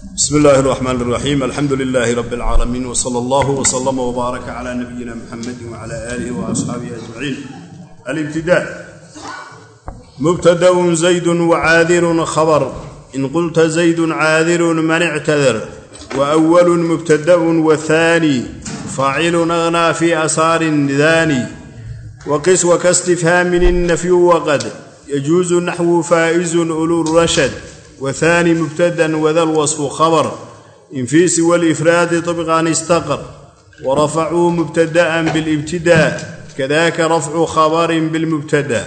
bsm illaahi raxmaan raxiim alxamdu lilaahi rab اlcaalamiin wsala allahu wslama wbaaraka cla nabiyina muxamadi wcala aalihi waasxaabihi ajmaciin alibtidaa mubtadaun zaydun wcaadirun khabar. In qulta zaydun caadirun man ictadir waawalun mubtadaun wahaani faacilun agnaa fi asaarin daani waqis wakastifhaamin innafyu waqad yajuusu naxwu faa'izun ulu rashad wthani mubtada wada lwasfu khabr in fii siwa lifraadi طibqan istaqr warafacuu mubtada'an bilibtida kadaka rafcu khabarin bilmubtada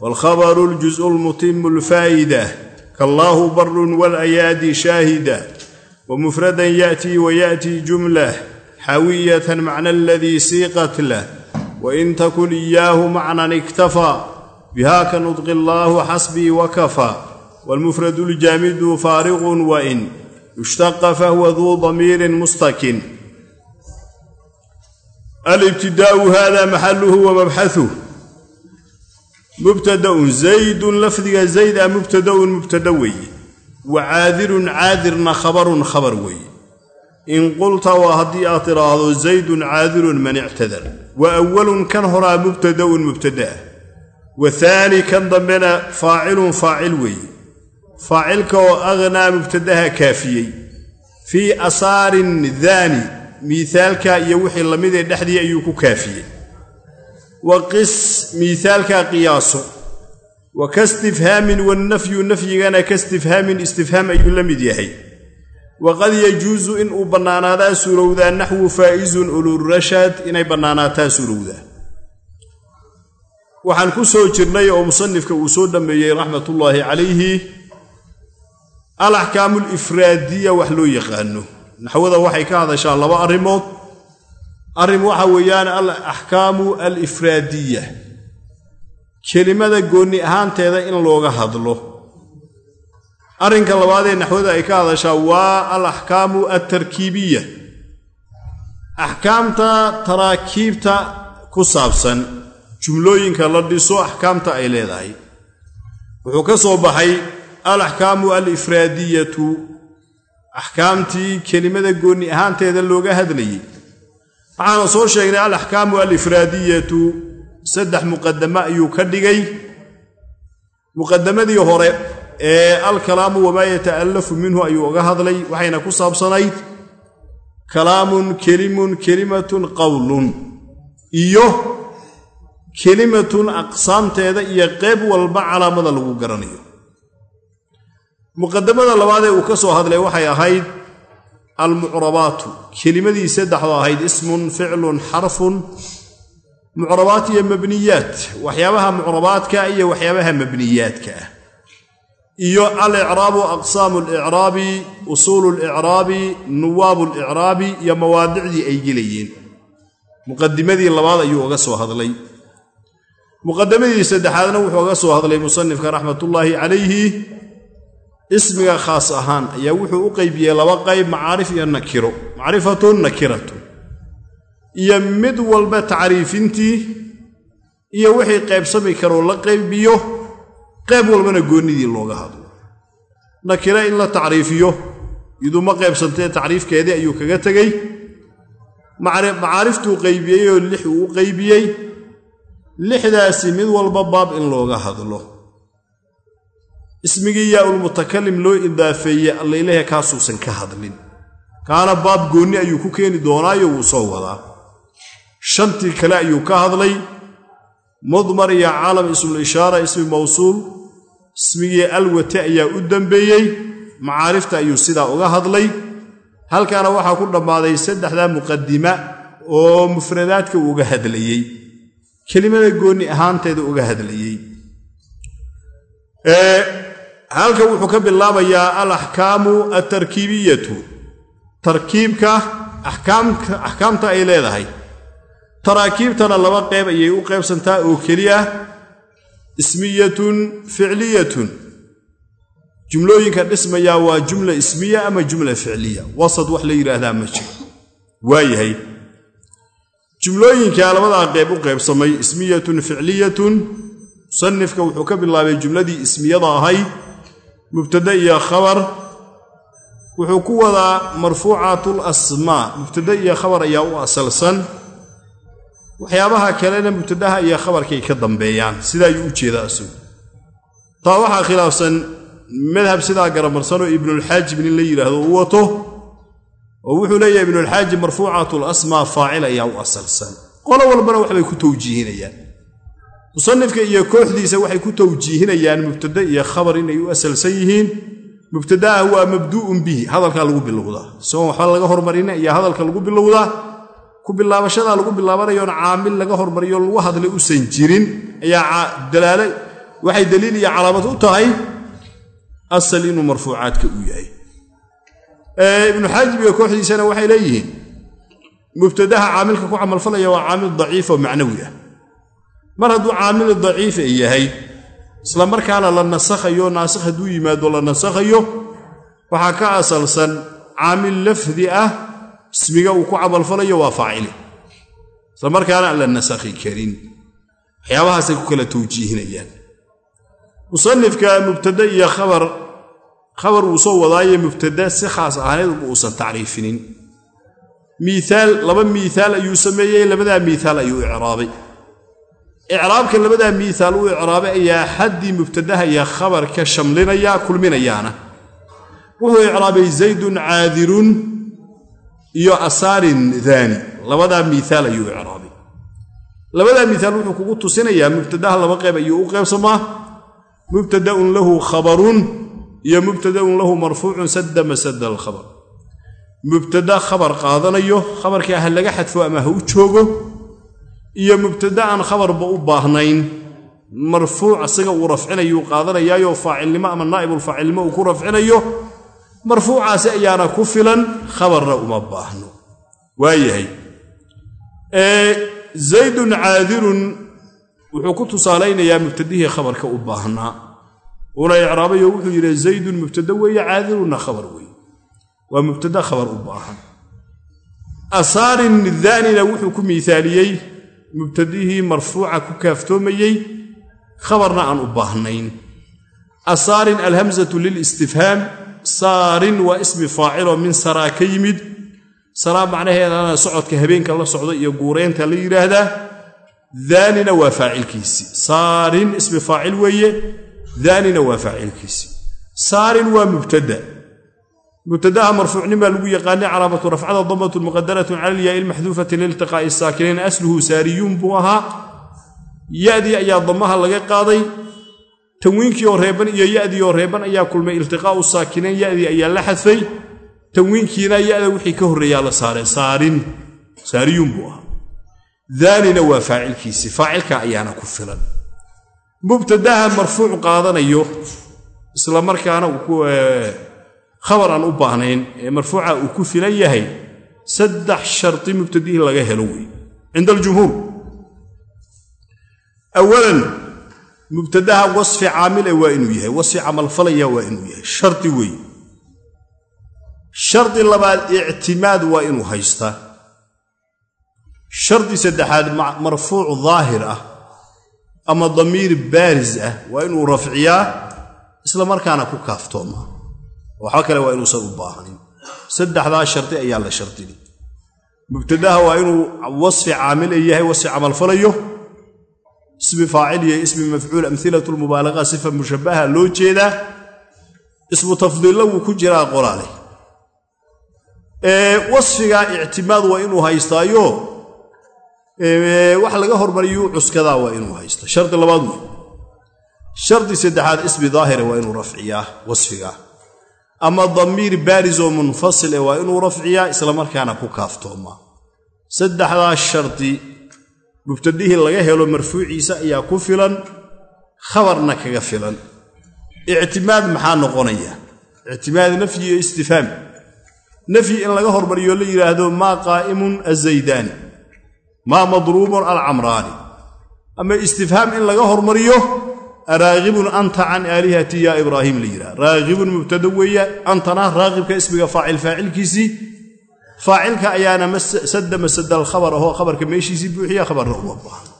wاlkhabru اljuzء اlmutimu اlfaa'ida kallaahu barun wاlayaadi shaahida wmufradan yaأtii wayaأtii jumlah xawiyatan macna aladii siiqat lah wain takun iyaahu macnan iktafaa biha ka nudqi allahu xasbii wakafaa wاlmufrad اljaamidu faariqun wain ishtaqa fahuwa duu damiirin mustakin alibtidaau hada maxaluhu wamabxauh mubtadaun zaydun lafdiga zayd a mubtadaun mubtada weeye wa caadirun caadirna khabarun khabar weeye in qulta waa haddii aad tidhaahdo zaydun caadirun man ictadar wa awalun kan horaa mubtadaun mubtadaah wa haani kan dambena faacilun faacil weeye faacilka oo aghnaa mubtadaha kaafiyey. Fii asaarin daani miisaalka iyo wixii lamidee dhexdii ayuu ku kaafiyey. Wa qis miisaalka qiyaaso. Wa kastifhaamin wannafyu nafyigana kastifhaamin istifhaam ayuu la mid yahay. Waqad yajuusu inuu bannaanaadaa suurowdaa naxwu faa'izun ulurashaad inay bannaanaataa suurowdaa waxaan ku soo jirnay oo musanifka uu soo dhammeeyey raxmatullaahi calayhi alaxkaamu alifraadiya wax loo yaqaano. Naxwada waxay ka hadashaa laba arrimood. Arrin waxa weeyaan alaxkaamu alifraadiya kelimada goonni ahaanteeda in looga hadlo. Arrinka labaadee naxwada ay ka hadashaa waa alaxkaamu altarkiibiya axkaamta taraakiibta ku saabsan jumlooyinka la dhiso axkaamta ay leedahay. Wuxuu ka soo baxay alaxkaamu alifraadiyatu. Axkaamtii kelimada goonni ahaanteeda looga hadlayey waxaana soo sheegnay alaxkaamu alifraadiyatu. Saddex muqadamo ayuu ka dhigay. Muqadamadii hore ee alkalaamu wamaa yata'allafu minhu ayuu uga hadlay waxayna ku saabsanayd kalaamun kelimun kelimatun qowlun iyo kelimatun aqsaamteeda iyo qeyb walba calaamada lagu garanayo muqadamada labaadee uu ka soo hadlay waxay ahayd almucrabaatu. Kelimadii saddexdo ahayd ismun ficlun xarfun mucrabaat iyo mabniyaat. Waxyaabaha mucrabaadka iyo waxyaabaha mabniyaadka ah. Iyo alicraabu aqsaamu alicraabi usuulu licraabi nuwaabu licraabi iyo mawaadicdii ay gelayeen. Muqadimadii labaad ayuu uga soo hadlay. Muqadamadii saddexaadna wuxuu uga soo hadlay musanifka raxmatullaahi calayhi ismiga khaas ahaan ayaa wuxuu u qaybiyey laba qayb macaarif iyo nakiro. Macrifatun nakiratun iyo mid walba tacriifintii iyo wixii qaybsami karoo la qaybiyo qayb walbana goonnidii looga hadlo. Nakiro in la tacriifiyo iduma qaybsantee tacriifkeedii ayuu kaga tegey. Macaariftuu qaybiyey oo lix uu u qaybiyey. Lixdaasi mid walba baab in looga hadlo ismigii yaa ulmutakalim loo idaafeeye allaylehe kaasuusan ka hadlin. Kaana baab goonni ayuu ku keeni doonaayo wuu soo wadaa. Shantii kale ayuu ka hadlay. Mudmar iyo caalam ismul ishaara ismi mawsuul ismigii alwate ayaa u dambeeyey. Macaarifta ayuu sidaa uga hadlay. Halkaana waxaa ku dhammaaday saddexdaa muqadima oo mufradaadka uga hadlayey. Kelimada goonni ahaanteeda uga hadlayey halkan wuxuu ka bilaabayaa alaxkaamu altarkiibiyatu tarkiibka axkaamta ay leedahay. Taraakiibtana laba qeyb ayay u qaybsantaa oo keliya. Ismiyatun ficliyatun. Jumlooyinka dhismayaa waa jumla ismiya ama jumla ficliya. Wasad wax la yidhaahdaa ma jiro. Waayahay jumlooyinka labadaa qeyb u qaybsamay ismiyatun ficliyatun. Musanifka wuxuu ka bilaabay jumladii ismiyada ahayd mubtada iyo khabar wuxuu ku wadaa marfuucatul asmaa mubtada iyo khabar ayaa u asalsan. Waxyaabaha kalena mubtadaha iyo khabarkay ka dambeeyaan. Sidaa ayuu u jeedaa isagu taa waxaa khilaafsan madhab sidaa garamarsanoo ibnulxaajib nin la yidhaahdo uu wato oo wuxuu leeyahay ibnulxaajib marfuucatul asmaa faacil ayaa u asalsan. Qolo walbana waxbay ku tawjiihinayaan musanifka iyo kooxdiisa waxay ku tawjiihinayaan mubtada iyo khabar inay u asalsan yihiin. Mubtadaah waa mabduu'un bihi hadalkaa lagu bilowdaa. Isagoon waxba laga hormarina ayaa hadalka lagu bilowdaa. Ku bilaabashadaa lagu bilaabanayoon caamil laga hormariyo lagu hadlay usan jirin ayaa dalaale waxay daliil iyo calaamad u tahay asal inuu marfuucaadka u yahay. Ibnu xaajib iyo kooxdiisana waxay leeyihiin mubtadaha caamilka ku camalfalaya waa caamil daciif oo macnawi ah mar hadduu caamil daciif yahay isla markaana la nasakhayo naasikh hadduu yimaado la nasakhayo waxaa ka asalsan caamil lafdi ah ismiga uu ku camalfalayo waa faacili. Isla markaana aan la nasakhi karin. Waxyaabahaasay ku kala tawjiihinayaan. Musanifka mubtada iyo khabar khabar uu soo wadaaye mubtada si khaas ahaaneed uusan tacriifinin. Miiaal laba miiaal ayuu sameeyey labadaa miiaal ayuu icraabay icraabka labadaa miiaal uu icraabay ayaa xaddii mubtadaha iyo khabarka shamlinaya kulminayaana. Wuxuu icraabay zaydun caadirun iyo asaarin daani labadaa miiaal ayuu icraabay. Labadaa miiaal wuxuu kugu tusinayaa mubtadaha laba qayb ayuu u qaybsamaa. Mubtadaun lahu khabarun iyo mubtadaun lahu marfuucun sadda masada alkhabar mubtada khabar qaadanayo khabarka ha laga xadfo ama ha u joogo iyo mubtada aan khabarba u baahnayn marfuuc isaga uu rafcinayuu qaadanayaayo faacilnimo ama naa'ibulfaacilnimo uu ku rafcinayo marfuucaasi ayaana ku filan khabarna uma baahno. Waayahay. Zaydun caadirun wuxuu ku tusaalaynayaa mubtadihii khabarka u baahnaa. Uuna icraabayo wuxuu yidhi zaydun mubtada weeye caadirunna khabar weeye. Waa mubtada khabar u baahan. Asaarin daanina wuxuu ku miaaliyey mubtadihii marfuuca ku kaaftoomayey khabarna aan u baahnayn. Asaarin alhamzatu lilistifhaam saarin waa ismi faaciloo min saraa ka yimid. Saraa macnaheedana socodka habeenka la socda iyo guureynta la yidhaahdaa daanina waa faacilkiisii saarin ismi faacil weeye daanina waa faacilkiisii saarin waa mubtada mubtadaha marfuucnimaa lagu yaqaanay calaamatu rafcada damatun muqadaratun cala alyaai ilmaxduufati liiltiqaa'i saakinayn asluhu saariyuun buu ahaa yadii ayaa damaha laga qaaday tanwiinkii oo reeban iyo yadii oo reeban ayaa kulmay iltiqaa'u saakinayn yadii ayaa la xadfay tanwiinkiina yada wixii ka horreeyaa la saaray saariyuun buu ahaa daanina waa faacilkiisii faacilka ayaana ku filan mubtadaha marfuuc qaadanayo isla markaana khabar aan u baahnayn ee marfuuca uu ku filan yahay saddex sharti mubtadihii laga helo wey cinda aljumhuur. Awalan mubtadaha wasfi caamile waa inuu yahay wasfi camalfalaya waa inuu yahay. Shardi weeye shardi labaad ictimaad waa inuu haystaa shardi saddexaad marfuuc daahir ah ama damiir baaris ah waa inuu rafciyaa isla markaana ku kaaftoomaa waxba kale waa inuusan u baahnayn saddexdaa shardi ayaa la shardini mubtadaha waa inuu wasfi caamile yahay wasfi camalfalayo ismi faacil iyo ismi mafcuul amhilatu lmubaalaqa sifa mushabbaha loo jeedaa. Ismu tafdiilla wuu ku jiraa qolaale wasfigaa ictimaad waa inuu haystaayo. Wax laga hormariyuu cuskadaa waa inuu haysta shardi labaad. Wey shardi saddexaad ismi daahire waa inuu rafciyaa wasfigaa ama damiir baaris oo munfasil e waa inuu rafciyaa isla markaana ku kaaftoomaa saddexdaa shardi mubtadihii laga helo marfuuciisa ayaa ku filan khabarna kaga filan. Ictimaad maxaa noqonaya? Ictimaad nafyi iyo istifhaam. Nafyi in laga hormariyo la yidhaahdo maa qaa'imun azaydaani maa madruubun alcamraani. Ama istifhaam in laga hormariyo araagibun anta can aalihati ya ibraahim la yidhaha. Raagibun mubtada weeya antana raaqibka ismiga faacil faacilkiisii faacilka ayaana sadda masada alkhabar ahoo khabarka meeshiisii buuxiya khabarna uma baahno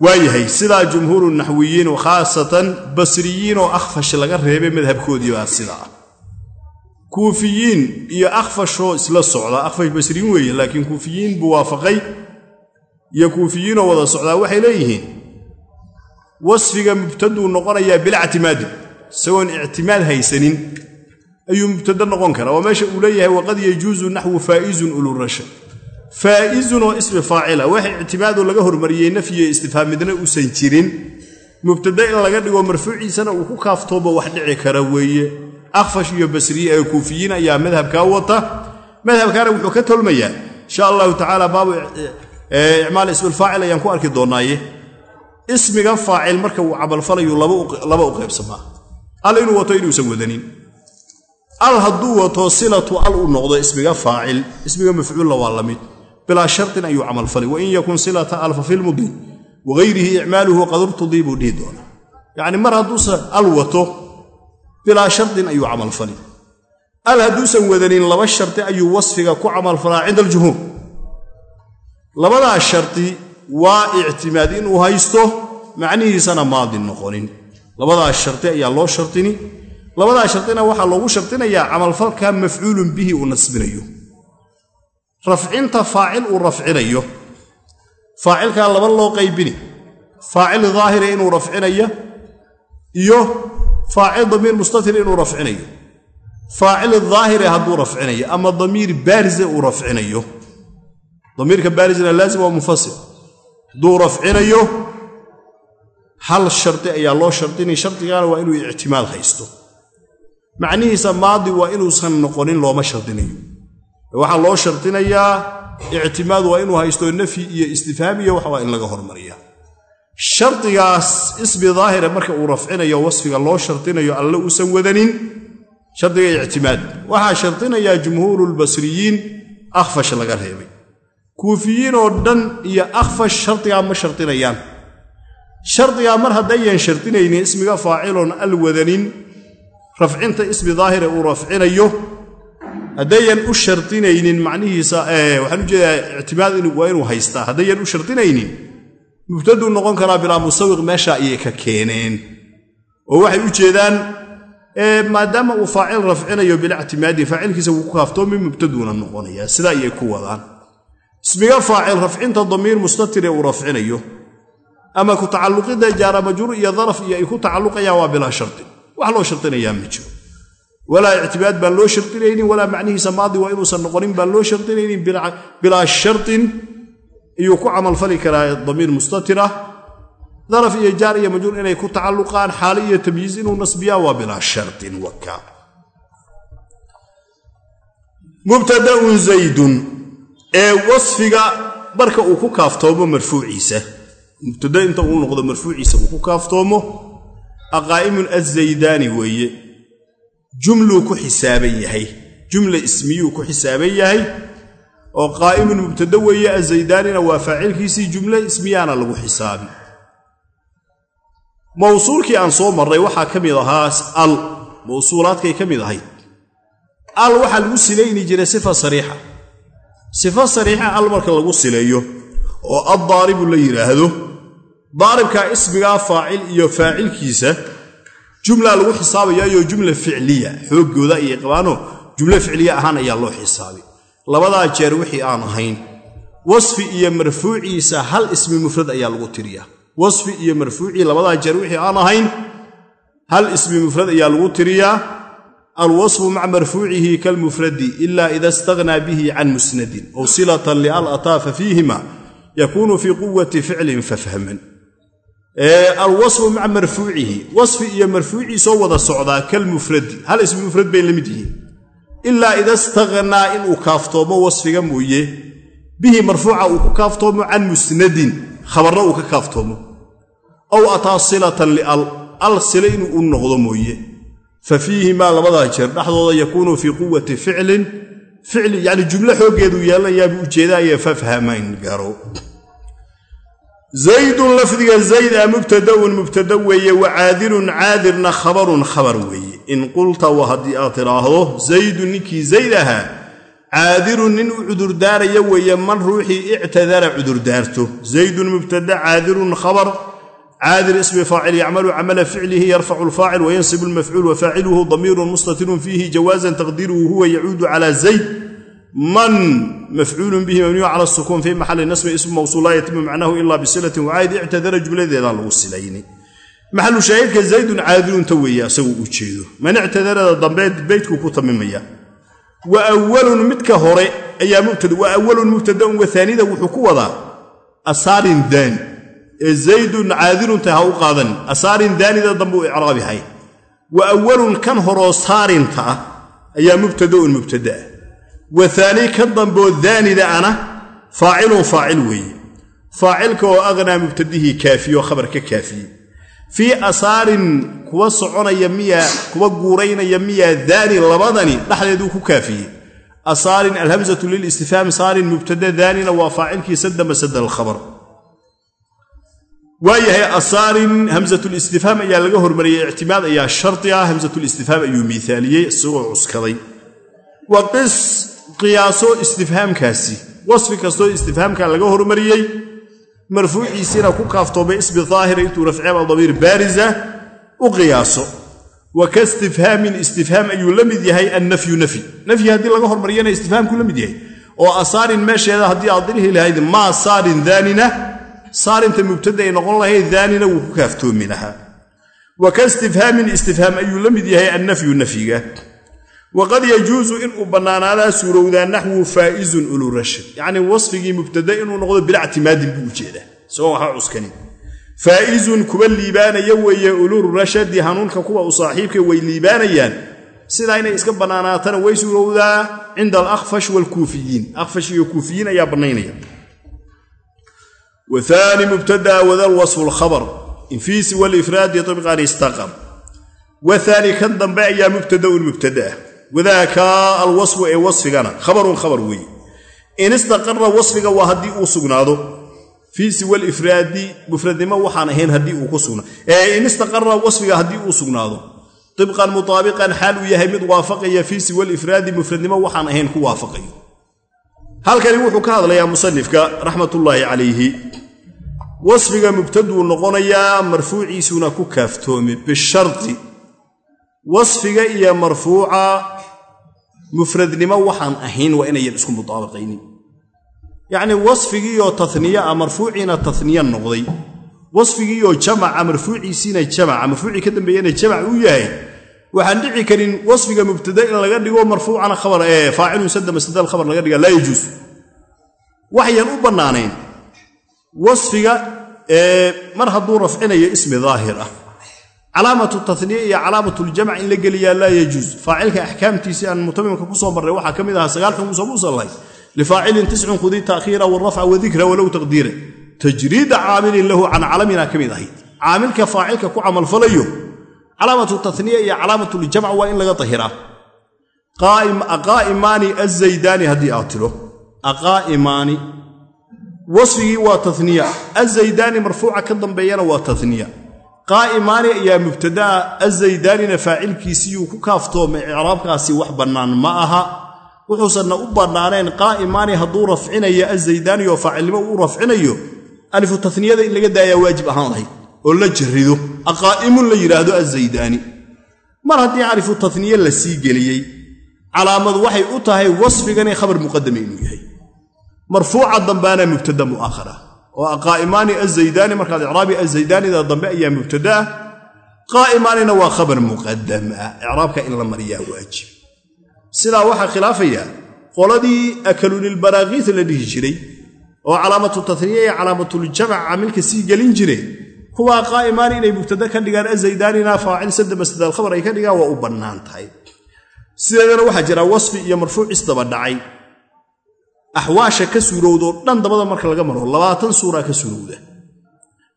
waayahay sidaa jumhuuru naxwiyiin khaasatan basriyiin oo akhfash laga reebay madhabkoodii baa sidaa. Kuufiyiin iyo akhfashoo isla socda akhfash basriin weeye laakiin kuufiyiin buu waafaqay iyo kuufiyiinoo wada socdaa waxay leeyihiin wasfiga mubtaduu noqonayaa bilactimaadin isagoon ictimaad haysanin ayuu mubtado noqon karaa. Waa meesha uu leeyahay waqad yajuusu naxwu faa'izun ulurasha faa'izun oo ismi faacila waxa ictimaadu laga hormariyey nafyiyo istifhaamidna uusan jirin. Mubtada in laga dhigo marfuuciisana uu ku kaaftoobo wax dhici kara weeye. Akhfash iyo basriye ee kuufiyiin ayaa madhabkaa wata. Madhabkaana wuxuu ka tolmayaa insha allahu tacaala baabu icmaal ismilfaacil ayaan ku arki doonnaaye ismiga faacil marka uu camalfalayu laba u qaybsamaa al inuu wato inuusan wadanin. Al hadduu wato silatu al uu noqdo ismiga faacil ismiga mafcuulla waa la mid. Bilaa shartin ayuu camalfalay wain yakun silata alfa filmudi wagayrihi icmaaluhu qadurtudii buu dhihi doonaa. Yacni mar hadduusa al wato bilaa shardin ayuu camalfali al hadduusan wadanin laba sharti ayuu wasfiga ku camalfalaa cinda aljumhuur. Labadaa sharti waa ictimaad inuu haysto macnihiisana maadin noqonin. Labadaas sharti ayaa loo shartini. Labadaa shartina waxaa loogu shartinayaa camalfalka mafcuulun bihi uu nasbinayo. Rafcinta faacil uu rafcinayo. Faacilkaa laba loo qaybini. Faacil daahira inuu rafcinayo iyo faacil damiir mustatir inuu rafcinayo. Faacil daahire hadduu rafcinayo ama damiir baarize uu rafcinayo. Damiirka baarisna laazim waa munfasil hadduu rafcinayo hal shardi ayaa loo shardini shardigaana waa inuu ictimaad haysto. Macnihiisa maadi waa inuusan noqonin looma shardinayo. Waxaa loo shardinayaa ictimaad waa inuu haysto nafyi iyo istifhaam iyo waxbaa in laga hormariya. Shardigaas ismi daahire marka uu rafcinayo wasfiga loo shardinayo alle uusan wadanin shardiga ictimaad. Waxaa shardinayaa jumhuurulbasriyiin akhfash laga reebay kuufiyiin oo dhan iyo akhfash shardigaa ma shardinayaan. Shardigaa mar haddayan shardinaynin ismiga faaciloon al wadanin rafcinta ismi daahire uu rafcinayo haddayan u shardinaynin macnihiisa waxaan u jeedaa ictimaad waa inuu haystaa. Haddayan u shardinaynin mubtaduu noqon karaa bilaa musawiq meesha ayay ka keeneen. Oo waxay u jeedaan maadaama uu faacil rafcinayo bilactimaadin faacilkiisa wuu ku kaaftoomi mubtaduuna noqonayaa. Sidaa ayay ku wadaan ismiga faacil rafcinta damiir mustatire uu rafcinayo. Ama ku tacalluqidda jaara majruur iyo daraf iyo ay ku tacalluqayaan waa bilaa shardin wax loo shardinayaa ma jiro. Walaa ictimaad baan loo shardinaynin walaa macnihiisa maadi waa inuusan noqonin baan loo shardinaynin bilaa shardin ayuu ku camalfali karaa damiir mustatira. Daraf iyo jaar iyo majruur inay ku tacalluqaan xaali iyo tamyiiz inuu nasbiyaa waa bilaa shardin waka ee wasfiga marka uu ku kaaftoomo marfuuciisa. Mubtada inta uu noqdo marfuuciisa uu ku kaaftoomo aqaa'imun azaydaani weeye. Jumluu ku xisaaban yahay. Jumla ismiyuu ku xisaaban yahay oo qaa'imun mubtada weeye azaydaanina waa faacilkiisii jumle ismiyaana lagu xisaabi. Mawsuulkii aan soo marray waxaa ka mid ahaa al. Mawsuulaadkay ka mid ahayd. Al waxaa lagu silayni jiray sifa sariixa sifo sariixa al marka lagu sileeyo oo addaaribu la yidhaahdo daaribkaa ismigaa faacil iyo faacilkiisa jumla lagu xisaabayaayo jumla ficliya xooggooda ayay qabaanoo jumle ficliya ahaan ayaa loo xisaabay labadaa jeer wixii aan ahayn wasfi iyo marfuuciisa hal ismi mufrad ayaa lagu tiriyaa. Wasfi iyo marfuucii labadaa jeer wixii aan ahayn hal ismi mufrad ayaa lagu tiriyaa alwasfu maca marfuucihi kalmufradi ila ida istaghnaa bihi can musnadin ow silatan lial ataa fa fiihima yakuunu fii quwati ficlin fafhaman. Alwasfu maca marfuucihi wasfi iyo marfuuciisoo wada socdaa kalmufradi hal ismi mufrad bay la mid yihiin. Ilaa ida istaghnaa inuu kaaftoomo wasfiga mooye bihi marfuuca uu ku kaaftoomo can musnadin khabarna uu ka kaaftoomo. Ow ataa silatan lial al sile inuu u noqdo mooye fa fiihimaa labadaa jeer dhexdooda yakuunu fii quwati ficlin ficli yacni jumlo xooggeedu yeelanayaabuu ujeedaaya fafhamayn garo zaydun lafdiga zayda mubtadaun mubtada weeye wa caadirun caadirna khabarun khabar weeye. In qulta wa haddii aad tidhaahdo zaydun ninkii zayd ahaa caadirun nin u cudurdaaraya weeye man ruuxii ictadara cudurdaarto. Zaydun mubtada caadirun khabar caadir ismi faacil yacmalu camala ficlihi yarfacu lfaacil wayansibu lmafcuul wafaaciluhu damiirun mustatirun fiihi jawaazan taqdiruhu huwa yacuudu cala zayd man mafcuulun bihi mabniyu cala sukuun fii maxali nasbi ismu mawsuul laa yatimu macnahu ila bisilatin wacayd ictadara jumladeedaan lagu silayni maxalu shaahidka zaydun caadirunta weeye isagu u jeedo man ictadarada dambe beydku ku tamimaya wa awalun midka hore ayaa mubtada wa awalun mubtadaun waaanida wuxuu ku wadaa asaarin daani ee zaydun caadirunta ha u qaadanin asaarin daanida dambe u icraab yahay. Wa awalun kan horoo saarinta ah ayaa mubtadaun mubtadaah wa aani kan damboo daanida ana faacilun faacil weeye faacilka oo aqnaa mubtadihii kaafiyo khabar ka kaafiyey fii asaarin kuwa soconaya miyaa kuwa guuraynaya miyaa daani labadani dhexdeeduu ku kaafiyey asaarin alhamzatu lilistifhaam saarin mubtada daanina waa faacilkii sadama sada alkhabar waayahay asaarin hamzatulistifhaam ayaa laga hormariyey ictimaad ayaa shardi ah hamzatulistifhaam ayuu miaaliyey isagoo cuskaday. Wa qis qiyaaso istifhaamkaasi wasfi kastoo istifhaamka laga hormariyey marfuuciisiina ku kaaftoomay ismi daahira intuu rafceeba damiir baarisa u qiyaaso. Wa ka istifhaamin istifhaam ayuu la mid yahay annafyu nafyi nafyi haddii laga hormariyana istifhaamkuu la mid yahay. Oo asaarin meesheeda haddii aad dirihi lahayd maa saarin daanina saarinta mubtada ay noqon lahayd daanina wuu ku kaaftoomi lahaa. Wa ka istifhaamin istifhaam ayuu la mid yahay annafyu nafyiga. Waqad yajuusu inuu bannaanaadaa suurowdaa naxwu faa'izun ulurashad yacnii wasfigii mubtada inuu noqdo bilactimaadin buu u jeedaa isagoo waxaa cuskanin. Faa'izun kuwa liibaanaya weeye ulurashadi hanuunka kuwa u saaxiibka way liibaanayaan. Sidaa inay iska bannaanaatana way suurowdaa cinda alakfash waalkuufiyiin akfash iyo kuufiyiin ayaa bannaynaya waani mubtadaa wadal wasfu lkhabar infiisi walifraadi ibqan istaqam waani kan dambe ayaa mubtadaun mubtadaah wadaaka alwasfu ee wasfigana khabarun khabar weeye in istaqara wasfiga waa haddii uu sugnaado fii siwa lifraadi mufradnimo waxaan ahayn haddii uu ku sugnaado ee in istaqara wasfiga haddii uu sugnaado ibqan mutaabiqan xaal uu yahay mid waafaqaya fii siwa lifraadi mufradnimo waxaan ahayn ku waafaqayo halkani wuxuu ka hadlayaa musanifka raxmatullaahi calayhi wasfiga mubtaduu noqonayaa marfuuciisuna ku kaaftoome bishardi wasfiga iyo marfuuca mufradnimo waxaan ahayn waa inayan isku mutaabaqaynin yacnii wasfigiioo taniya ah marfuuciina taniya noqday. Wasfigiioo jamaca marfuuciisiina jamaca marfuucii ka dambeeyana jamac uu yahay. Waxaan dhici karin wasfiga mubtada in laga dhigo marfuucana khabar ee faacilun sadama sadal khabar laga dhiga laa yajuus waxyan u bannaanayn wasfiga mar hadduu rafcinayo ismi daahir ah. Calaamatu taniya iyo calaamatuljamc in la geliyaa laa yajuus faacilka axkaamtiisii aan mutamimka ku soo marray waxaa ka mid ahaa sagaalkan uusan u sallahay lifaacilin tiscun khudii taakhiira warafca wadikra walow taqdiira. Tajriida caamilin lahu can calamina ka mid ahayd. Caamilka faacilka ku camalfalayo calaamatu taniya iyo calaamatuljamc waa in laga dahiraa. Aqaa'imaani azaydaani haddii aad tiro. Aqaa'imaani wasfigii waa taniya azaydaani marfuuca ka dambeeyana waa taniya qaa'imaani ayaa mubtadaa azaydaanina faacilkiisiyuu ku kaaftoomay icraabkaasi wax bannaan ma aha. Wuxuusanna u bannaanayn qaa'imaani hadduu rafcinayo azaydaani oo faacilnimo uu rafcinayo alifu taniyada in laga daayaa waajib ahaan lahayd oo la jarido aqaa'imun la yidhaahdo azaydaani mar haddii alifu taniye la sii geliyey calaamadu waxay u tahay wasfigani khabar muqadame inuu yahay marfuuca dambaana mubtada mu'akhara. Oo aqaa'imaani azaydaani markaad icraabi azaydaanida dambe ayaa mubtadaah qaa'imaanina waa khabar muqadam ah. Icraabka in la mariyaa waajib. Sidaa waxaa khilaafaya qoladii akalunilbaraakiis la dhihi jiray oo calaamatu taniya iyo calaamatuljamac caamilka sii gelin jire kuwaa qaa'imaani inay mubtada ka dhigaan azaydaanina faacil sadama sadaal khabar ay ka dhigaan waa u bannaan tahay. Sideedana waxaa jira wasfi iyo marfuuc isdaba dhacay axwaasha ka suurowdoo dhan dabada marka laga maro labaatan suuraa ka suurowda.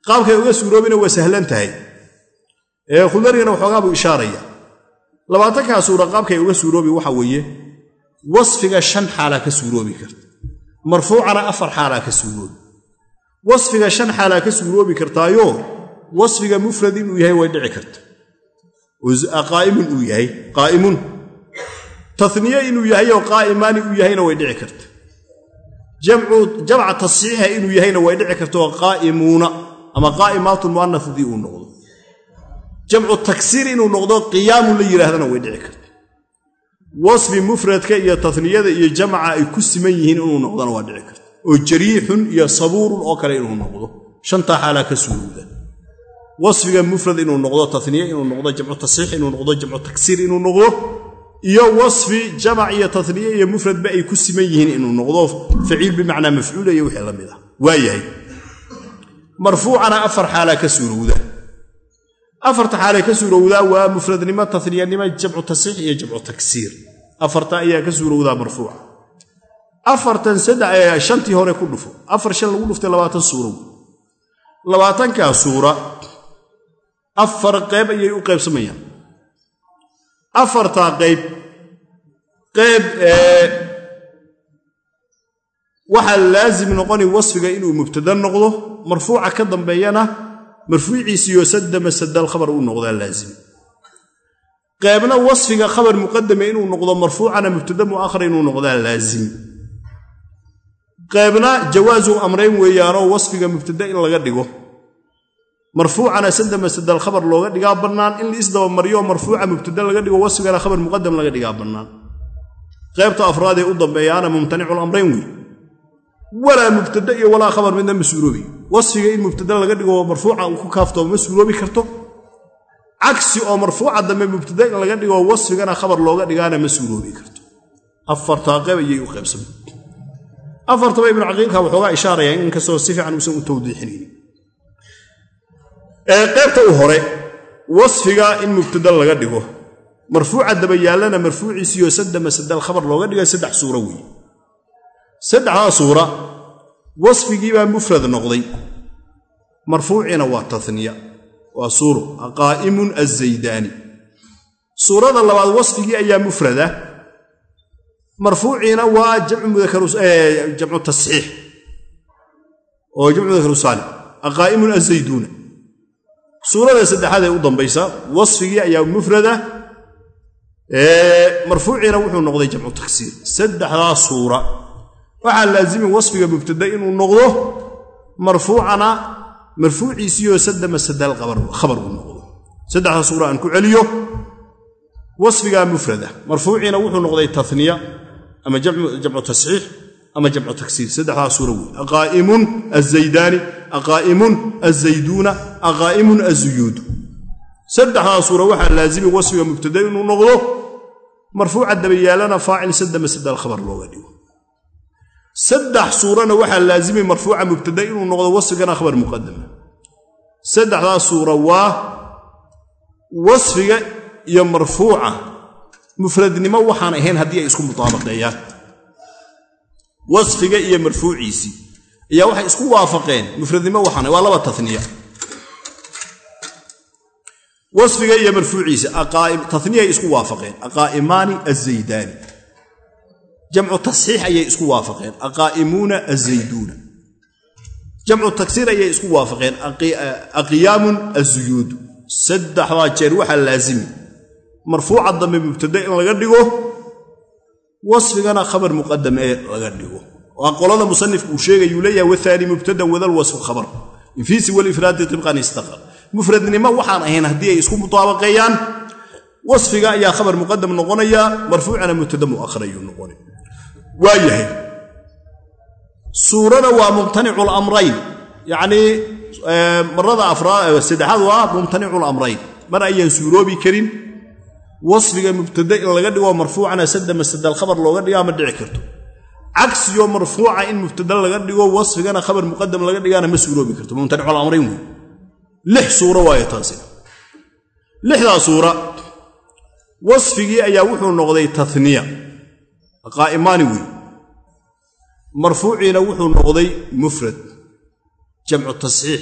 Qaabkay uga suuroobina waa sahlan tahay. Ee khudarigana waxoogaa buu ishaaraya. Labaatankaa suura qaabkay uga suuroobi waxa weeye wasfiga shan xaalaa ka suuroobi karta. Marfuucana afar xaalaa ka suuroobi. Wasfiga shan xaalaa ka suuroobi kartaayo wasfiga mufrad inuu yahay way dhici karta. Qaa'imun uu yahay qaa'imun. Taniye inuu yahay oo qaa'imaani uu yahayna way dhici karta jamca tasxiixa inuu yahayna way dhici karta oo qaa'imuuna ama qaa'imaatun mu'anas haddii uu noqdo. Jamcu taksiir inuu noqdo qiyaamun la yidhaahdana way dhici karta wasfi mufradka iyo taniyada iyo jamca ay ku siman yihiin inuu noqdona waa dhici karta oo jariixun iyo sabuurun oo kale inuu noqdo. Shantaa xaalaa ka suurowda wasfiga mufrad inuu noqdo taniye inuu noqdo jamcu tasxiix inuu noqdo jamcu taksiir inuu noqdo iyo wasfi jamac iyo taniye iyo mufradba ay ku siman yihiin inuu noqdo. Faciil bimacnaa mafcuula iyo wixii la mid ah. Waayahay marfuucana afar xaalaa ka suurowda afarta xaalay ka suurowdaa waa mufradnimo taniyanimo jamcu tasxiix iyo jamcu taksiir afarta ayaa ka suurowdaa marfuuca. Afartan shantii hore ku dhufo. Afar shan lagu dhuftay labaatan suurow labaatankaa suura afar qayb ayay u qaybsamayaan afartaa qayb qayb waxaa laasim noqoni wasfiga inuu mubtada noqdo marfuuca ka dambeeyana marfuuciisiyo sadama sadal khabar uu noqdaa laazim qaybna wasfiga khabar muqadame inuu noqdo marfuucana mubtada mu'akhar inuu noqdaa laazim qaybna jawaasu amrayn weeyaanoo wasfiga mubtada in laga dhigo marfuucana sadama sadal khabar looga dhigaa bannaan. In laisdabamariyo marfuuca mubtada laga dhigo wasfigana khabar muqadam laga dhigaa bannaan. Qaybta afraadee u dambeeyaana mumtaniculamrayn wey walaa mubtada iyo walaa khabar midna ma suuroobi. Wasfiga in mubtada laga dhigo marfuuca uu ku kaaftoo ma suuroobi karto. Cagsi oo marfuuca dambe mubtada in laga dhigo wasfigana khabar looga dhigaana ma suuroobi karto. Afartaa qayb ayay u qaybsamay afartaba ibnu caqiilka waxoogaa ishaaraya inkastoo si fiican uusan u tawdiixinayn qaybta u hore wasfiga in mubtada laga dhigo. Marfuuca daba yaallana marfuuciisiyo sadama sadal khabar looga dhiga saddex suuro weeye saddexdaa suura wasfigiibaa mufrad noqday. Marfuuciina waa taniya waa suuro aqaa'imun azaydaani suurada labaad wasfigii ayaa mufrada. Marfuuciina waa jamcu tasxiix. Oo jamcu mudakaru saalim aqaa'imun azayduuna suurada saddexaad ee u dambaysa wasfigii ayaa mufrada marfuuciina wuxuu noqday jamcu taksiir. Saddexdaa suura. Waxaa laazimi wasfiga mubtada inuu noqdo marfuucana marfuuciisiyo sadama sadaal khabar uu noqdo. Saddexdaa suura aan ku celiyo wasfigaa mufrada. Marfuuciina wuxuu noqday taniya ama jamcu tasxiix ama jamcu taksiir. Saddexdaa suura wey aqaa'imun azaydaani aqaa'imun azayduuna aqaa'imun azuyuudu saddexdaa suura waxaa laazimi wasfiga mubtada inuu noqdo marfuuca dabayaalana faacil sadama sadaal khabar looga dhigo. Saddex suurana waxaa laazimay marfuuca mubtada inuu noqdo wasfigana khabar muqadama saddexdaa suura waa wasfiga iyo marfuuca mufradnimo waxaan ahayn haddii ay isku mutaabaqeeyaan wasfiga iyo marfuuciisii ayaa waxay isku waafaqeen mufradnimo waxaan waa laba taniya wasfiga iyo marfuuciisa taniyay isku waafaqeen. Aqaa'imaani azaydaani jamcu tasxiix ayay isku waafaqeen. Aqaa'imuuna azayduuna jamcu taksiir ayay isku waafaqeen. Aqiyaamun azuyuudu saddexdaa jeer waxaa laazimi. Marfuuca dambe mubtada in laga dhigo wasfigana khabar muqadam ee laga dhigo. Waa qolada musanifku uu sheegayuu leeyahay wathaani mubtadan wadal wasfu khabar. Infiisi walifraadi tibqan istaqar. Mufradnimo waxaan ahayn haddii ay isku mutaabaqeeyaan wasfiga ayaa khabar muqadam noqonaya marfuucana mubtada mu'akhar ayuu noqonay. Waa yahay waa mumtanicu lamrayn yacnii marada saddexaad waa mumtanicu lamrayn mar ayaan suuroobi karin wasfiga mubtada in laga dhigo marfuucana sadama sadal khabar looga dhigaa ma dhici karto. Cagsiyo marfuuca in mubtada laga dhigo wasfigana khabar muqadam laga dhigaana ma suuroobi karto. Mumtanicu lamrayn wey lix suuro waayo taasi lixdaa suura. Wasfigii ayaa wuxuu noqday taniya qaa'imaani wey marfuuciina wuxuu noqday mufrad. Jamcu tasxiix.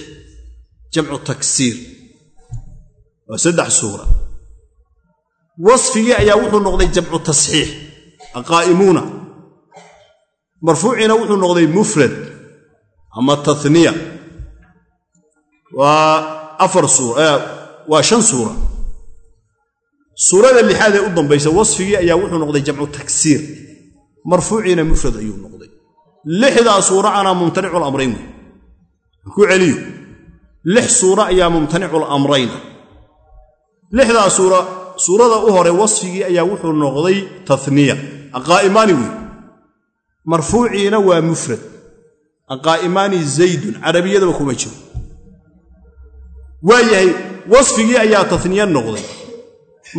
Jamcu taksiir. Waa saddex suura wasfigii ayaa wuxuu noqday jamcu tasxiix aqaa'imuuna marfuuciina wuxuu noqday mufrad ama taniya waa shan suura. Suurada lixaad ee u dambaysa wasfigii ayaa wuxuu noqday jamcu taksiir. Marfuuciina mufrad ayuu noqday. Lixdaa suura anaa mumtanicu lamrayn wey. Ku celiyo? Lix suura ayaa mumtanicu lamrayn ah lixdaa suura suurada u hore wasfigii ayaa wuxuu noqday taniya aqaa'imaani wey marfuuciina waa mufrad. Aqaa'imaani zaydun. Carabiyadaba kuma jiro. Waa yahay wasfigii ayaa taniya noqday.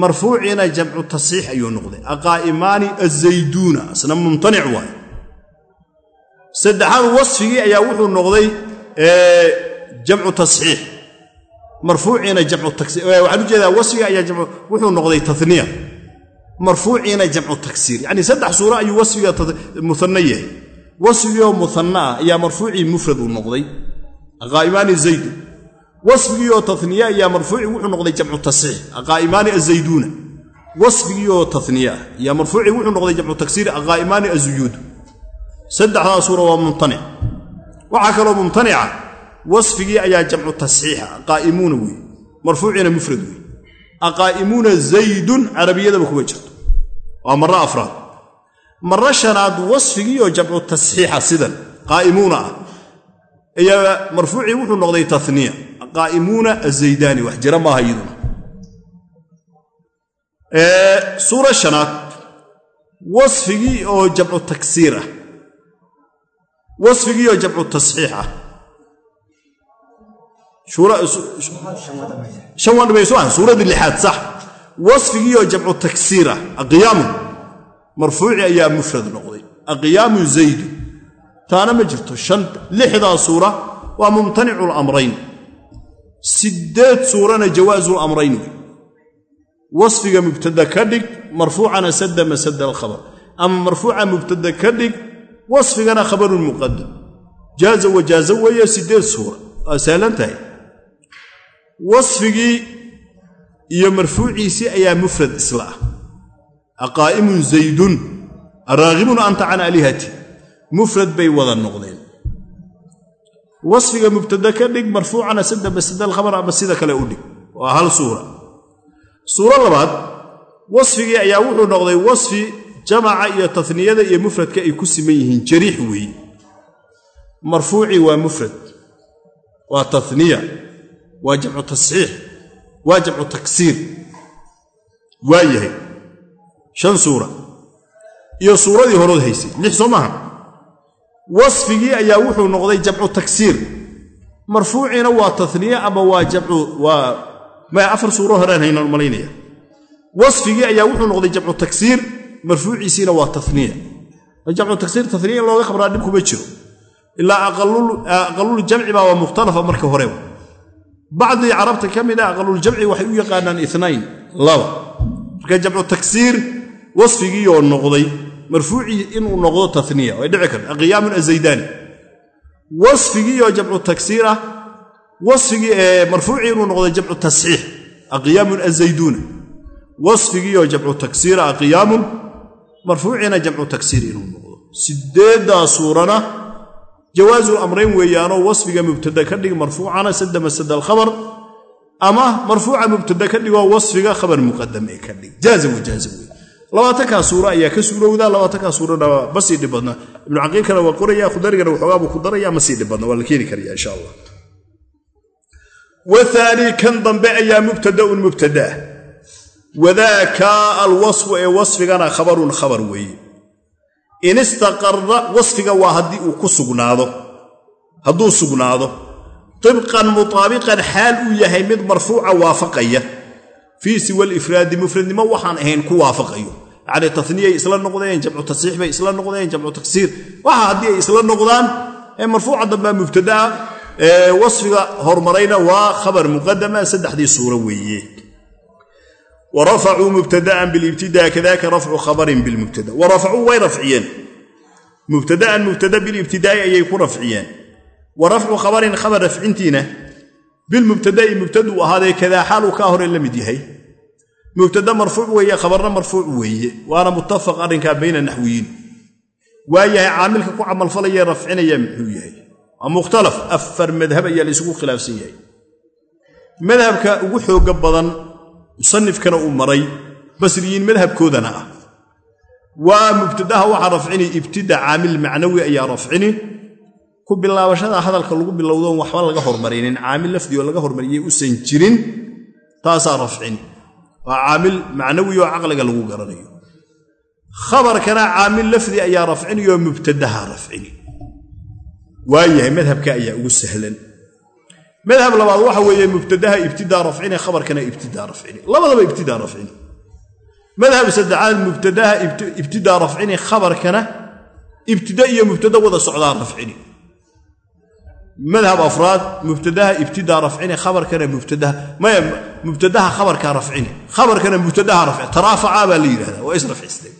Marfuuciina jamcu tasxiix ayuu noqday. Aqaa'imaani azayduuna asna mumtanic waay saddexaad wasfigii ayaa wuxuu noqday jamcu tasxiix marfuuciina jamcu taksiir waxaan u jeedaa wasfiga ayaa wuxuu noqday taniya marfuuciina jamcu taksiir. Yacni saddex suuro ayuu wasfiga muana yahay. Wasfigiioo muana ah ayaa marfuucii mufrad uu noqday. Aqaa'imaani zaydun wasfigiioo taniya ayaa marfuucii wuxuu noqday jamcu tasxiix aqaa'imaani azayduuna wasfigiioo taniya ah ayaa marfuucii wuxuu noqday jamcu taksiir. Aqaa'imaani azuyuudu. Saddexdaa suura waa mumtanic. Waxaa kaloo mumtanica wasfigii ayaa jamcu tasxiixa aqaa'imuuna wey marfuuciina mufrad wey aqaa'imuuna zaydun carabiyadaba kuma jirto. Waa marro afraad. Marro shanaad wasfigii oo jamcu tasxiixa sidan qaa'imuuna ah. Ayaa marfuucii wuxuu noqday taniya qaa'imuuna azaydaani wax jira maaha iyaduna. Suura shanaad wasfigii oo jamcu taksiir ah. Wasfigii oo jamcu tasxiix ah suuradii lixaad sax. Jamcu taksiir ah aqiyaamu marfuuci ayaa mufrad noqday. Aqiyaamu zaydu. Taana ma jirto lixdaa suura waa mumtanicu lamrayn siddeed suurana jawaasu lamrayn wey. Wasfiga mubtada ka dhig marfuucana sadda masada alkhabar ama marfuuca mubtada ka dhig wasfigana khabarun muqadam jaaza wajaaza weeye siddeed suura. Waa sahlan tahay wasfigii iyo marfuuciisii ayaa mufrad isla ah. Aqaa'imun zaydun araaghibun anta can alihati mufrad bay wada noqdeen. Wasfiga mubtada ka dhig marfuucana sada basada alkhabar ama sida kale u dhig. Waa hal suura. Suuro labaad wasfigii ayaa wuxuu noqday wasfi jamaca iyo taniyada iyo mufradka ay ku siman yihiin. Jariix weeye marfuucii waa mufrad waa taniya waa jamcu tasxiix waa jamcu taksiir. Waa yahay shan suura. Iyo suuradii horood haysay lix soo maaha. Wasfigii ayaa wuxuu noqday jamcu taksiir. Marfuuciina waa taniye ama waa jamcu waa ma afar suuro horaan haynaan malaynaya wasfigii ayaa wuxuu noqday jamcu taksiir marfuuciisiina waa taniya jamcu taksiir taniya in looga qabraa dhib kuma jiro. Ilaa aqaluljamci baa waa mukhtalafa marka horeba bacdii carabta ka mid a aqaluljamci waxay u yaqaanaan inayn laba marka jamcu taksiir wasfigiioo noqday marfuucii inuu noqdo taniya way dhici karta aqiyaamun azaydaani wasfigiioo jamcu taksiir ah wasfigii marfuucii inuu noqdo jamcu tasxiix aqiyaamun azayduuna wasfigiioo jamcu taksiira aqiyaamun marfuuciina jamcu taksiir inuu noqdo sideeddaa suurana jawaasul amrayn weeyaanoo wasfiga mubtada ka dhig marfuucana sada masada alkhabar ama marfuuca mubtada ka dhigoo wasfiga khabar muqadam ee ka dhig. Jaaza wajaaza wey labaatankaa suura ayaa ka suurowdaa labaatankaa suurana ma sii dhib badna. Ibnu caqiilkana waa qoraya khudarigana waxoogaa buu ku daraya ma sii dhib badna waa la keeni karaya insha allah. Waaani kan dambe ayaa mubtadaun mubtadaah wadaaka alwasfu ee wasfigana khabarun khabar weeye in istaqarra wasfiga waa haddii uu ku sugnaado. Hadduu sugnaado. Tibqan mutaabiqan xaal uu yahay mid marfuuca waafaqaya. Fii siwa alifraadi mufradnimo waxaan ahayn ku waafaqayo. Yacnii taniyay isla noqdeen jamcu tasxiix bay isla noqdeen jamcu taksiir. Waxa haddii ay isla noqdaan marfuuca dambea mubtadaa wasfiga horumarayna waa khabar muqadama saddexdii suuro weeye wa rafacuu mubtadaan bilibtidaa kadaka rafcu khabarin bilmubtada wa rafacuu way rafciyeen mubtadaan mubtada bilibtidaa'i ayay ku rafciyeen wa rafcu khabarin khabar rafcintiina bilmubtada'i mubtaduu ahaadee kadaa xaaluu kaa hore la mid yahay mubtada marfuuc weeye khabarna marfuuc weeye waana muttafaq arrinkaa bayna naxwiyiin waa yahay caamilka ku camalfalaya rafcinaya muxuu yahay waa mukhtalaf afar madhab ayaa la isugu musanifkana uu maray basriyiin madhabkoodana ah. Waa mubtadaha waxaa rafcini ibtida caamil macnawi ayaa rafcini. Ku bilaabashada hadalka lagu bilowdoon waxba laga hormarinin caamil lafdioo laga hormariyey usan jirin taasaa rafcin waa caamil macnawi oo caqliga lagu garanayo. Khabarkana caamil lafdi ayaa rafcinayoo mubtadaha rafcini. Waayahay madhabka ayaa ugu sahlan madhab labaad waxa weeye mubtadaha ibtidaa rafcine khabarkana ibtidaa rafcini labadaba ibtidaa rafcini madhab saddexaad mubtadaha ibtidaa rafcini khabarkana ibtida iyo mubtada wada socdaa rafcini madhab afraad mubtadaha ibtidaa rafcini khabarkana mubtadaha maya mubtadaha khabarka rafcini khabarkana mubtadaha rafcini taraafacaa baa la yidhahdaa waa israfcistay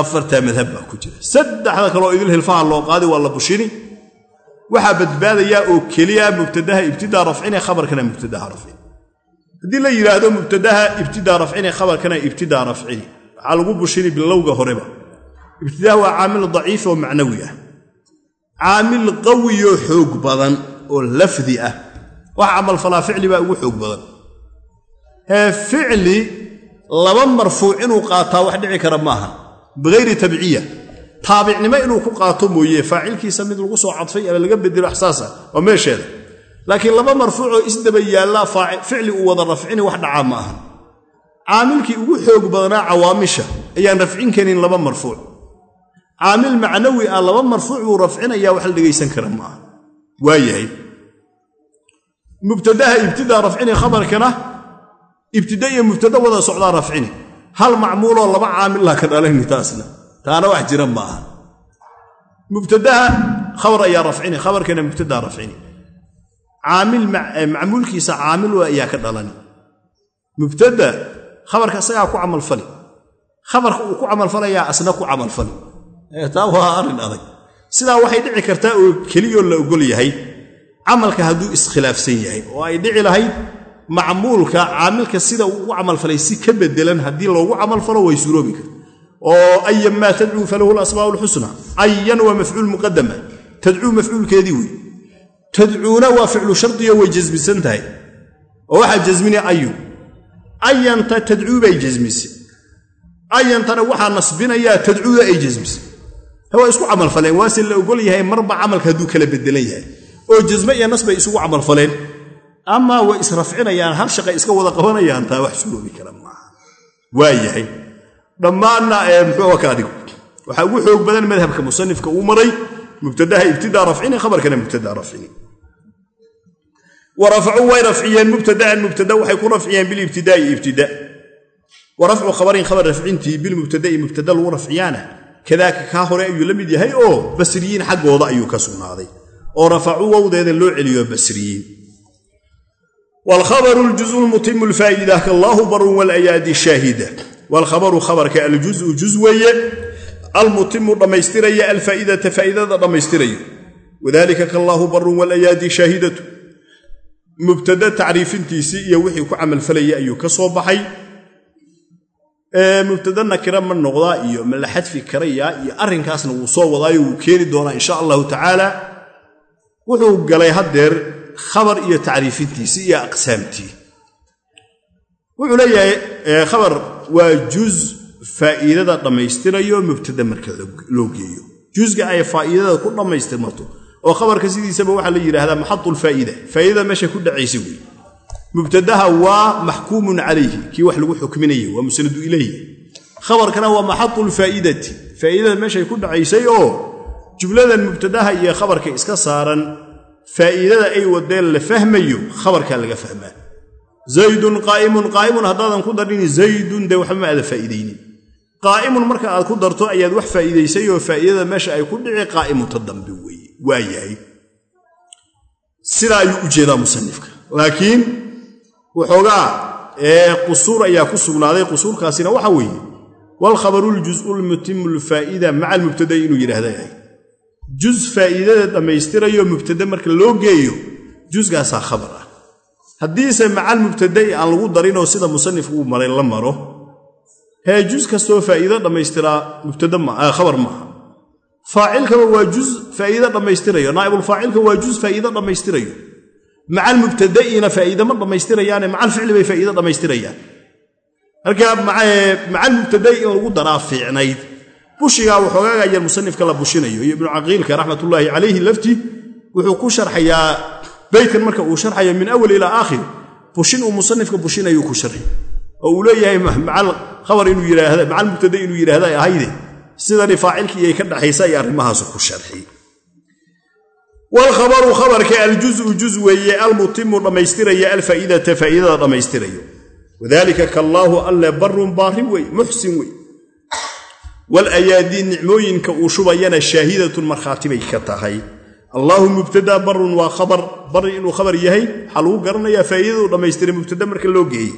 afartaa madhab baa ku jira. Saddexda kaloo idil hilfaha loo qaadi waa la bushini waxaa badbaadayaa oo keliya mubtadaha ibtidaa rafcine khabarkana mubtadaha rafcini haddii la yidhaahdo mubtadaha ibtidaa rafcine khabarkana ibtidaa rafcini waxaa lagu bushini bilowga horeba. Ibtidaha waa caamil daciif oo macnawi ah. Caamil qawiyoo xoog badan oo lafdi ah. Wax camalfalaa ficli baa ugu xoog badan. Ficli laba marfuuc inuu qaataa wax dhici kara maaha biayri tabciya taabicnimo inuu ku qaato mooye faacilkiisa mid lagu soo cadfay ama laga bedelo axsaasa waa meesheeda. Laakiin laba marfuucoo isdaba yaallaa ficli uu wada rafcini wax dhacaa ma ahan caamilkii ugu xoog badanaa cawaamisha ayaan rafcin karin laba marfuuc. Caamil macnawi ah laba marfuuc buu rafcinaya wax la dhegaysan kara ma aha. Waayahay mubtadaha ibtidaa rafcini khabarkana ibtida iyo mubtada wada socdaa rafcini. Hal macmuuloo laba caamillaa ka dhalayni taasna taana wax jira ma aha mubtadaha khabar ayaa rafcini khabarkana mubtadaa rafcini. Caamil macmuulkiisa caamil ayaa ka dhalani. Mubtada khabarka isagaa ku camalfali khabarka uu ku camalfalayaa asna ku camalfali taa waa arrin adag. Sidaa waxay dhici kartaa oo keliyoo la ogol yahay camalka hadduu iskhilaafsan yahay. Oo ay dhici lahayd macmuulka caamilka sida uu ugu camalfalay si ka bedelan haddii loogu camalfalo way suuroobi karta oo ayan maa tadcuu falahu lasmaa lxusna ayan waa mafcuul muqadama tadcuu mafcuulkeedii wey tadcuuna waa ficlu shardiyo way jasmisan tahay. Oo waxaa jasmina ayun ayanta tadcuu bay jasmise ayantana waxaa nasbinayaa tadcuuda ay jasmise waa isku camalfaleen waase la ogol yahay marba camalka hadduu kala bedelan yahay. Oo jasme iyo nas bay isugu camalfaleen amaa way israfcinayaan hal shaqay iska wada qabanayaan taa wax suroobi kara maaha. Waa yahay dhammaanna muxuu ka adigu waxaa ugu xoog badan madhabka musanifka uu maray mubtadaha ibtidaa rafcini khabarkana mubtadaa rafcini. Wa rafacuu way rafciyeen mubtadaan mubtada waxay ku rafciyeen bilibtidaai ibtida. Wa rafcu khabarin khabar rafcintii bilmubtadai mubtada lagu rafciyaana. Kadaaka kaa hore ayuu la mid yahay oo basriyiin xaggooda ayuu ka sugnaaday. Oo rafacuu wowdeeda loo celiyo basriyiin. Wlkhabaru ljuzu lmutimu lfaa'ida kallaahu barun walayaadi shaahida waalkhabaru khabarka aljuzu juz weeye almutimu dhammaystiraya alfaa'idata faa'idada dhammaystirayo wadalika kallaahu barun walayaadi shaahidatu mubtada tacriifintiisii iyo wixii ku camalfalayay ayuu ka soo baxay mubtada nakira ma noqdaa iyo ma la xadfi karayaa iyo arrinkaasna wuu soo wadaayo wuu keeni doonaa insha allahu tacaala wuxuu galay haddeer khabar iyo tacriifintiisii iyo aqsaamtii wuxuu leeyahay khabar waa juz faa'iidada dhammaystirayo mubtada marka loo geeyo. Jusga ay faa'iidada ku dhammaystirmato oo khabarka sidiisaba waxaa la yidhaahdaa maxadulfaa'ida faa'idada meesha ku dhacaysa wey mubtadaha waa maxkuumun calayhi. Kii wax lagu xukminayay waa musnadu ilayhi. Khabarkana waa maxadulfaa'idati faa'idada meeshay ku dhacaysay oo jumladan mubtadaha iyo khabarka iska saaran faa'iidada ay wadeen la fahmayo khabarkaa laga fahmaa zaydun qaa'imun qaa'imun haddaadan ku darin zaydun dee waxba ma aada faa'iidaynin. Qaa'imun marka aad ku darto ayaad wax faa'iidaysay oo faa'iidada meesha ay ku dhici qaa'imunta dambe weeye waa yahay. Sidaa ayuu u jeedaa musanifka. Laakiin waxoogaa qusuur ayaa ku sugnaaday qusuurkaasina waxa weeye waalkhabaru ljuz'u lmutimu lfaa'ida maca almubtada'i inuu yidhaahda yahay. Juz faa'iidada dhammaystirayo mubtada marka loo geeyo jusgaasaa khabar ah haddiise macal mubtada'i aan lagu darinoo sida musanifku uu maray la maro hee juz kastoo faa'iido dhammaystiraa mubtada khabar maaha faacilkaba waa juz faa'iido dhammaystirayo. Naa'ibulfaacilka waa juz faa'iido dhammaystirayo. Macal mubtada'ina faa'iide ma dhammaystirayaane macal ficli bay faa'iido dhammaystirayaan. Marka macal mubtada'i in lagu daraa fiicnayd bushigaa waxoogaaga yar musanifka la bushinayo. Iyo ibnu caqiilka raxmatullaahi calayhi laftii wuxuu ku sharxayaa beytkan marka uu sharxayo min awal ilaa aakhir bushin uu musanifka bushinayuu ku sharxi. Oo uu leeyahay yidhaahda macal mubtada inuu yidhaahda ay ahayde sidani faacilkii iyay ka dhaxaysa iyo arrimahaasu ku sharxi. Waalkhabaru khabarka aljuzu juz weeye almutimu dhammaystiraya alfaa'idata faa'idada dhammaystirayo. Wadaalika kallaahu alle barun baari wey muxsin wey walayaadii nicmooyinka uu shubayana shaahidatun markhaati bay ka tahay allaahu mubtada barun waa khabar. Bari inuu khabar yahay waxaa lagu garanayaa faa'iidaduu dhammaystiray mubtada marka loo geeyey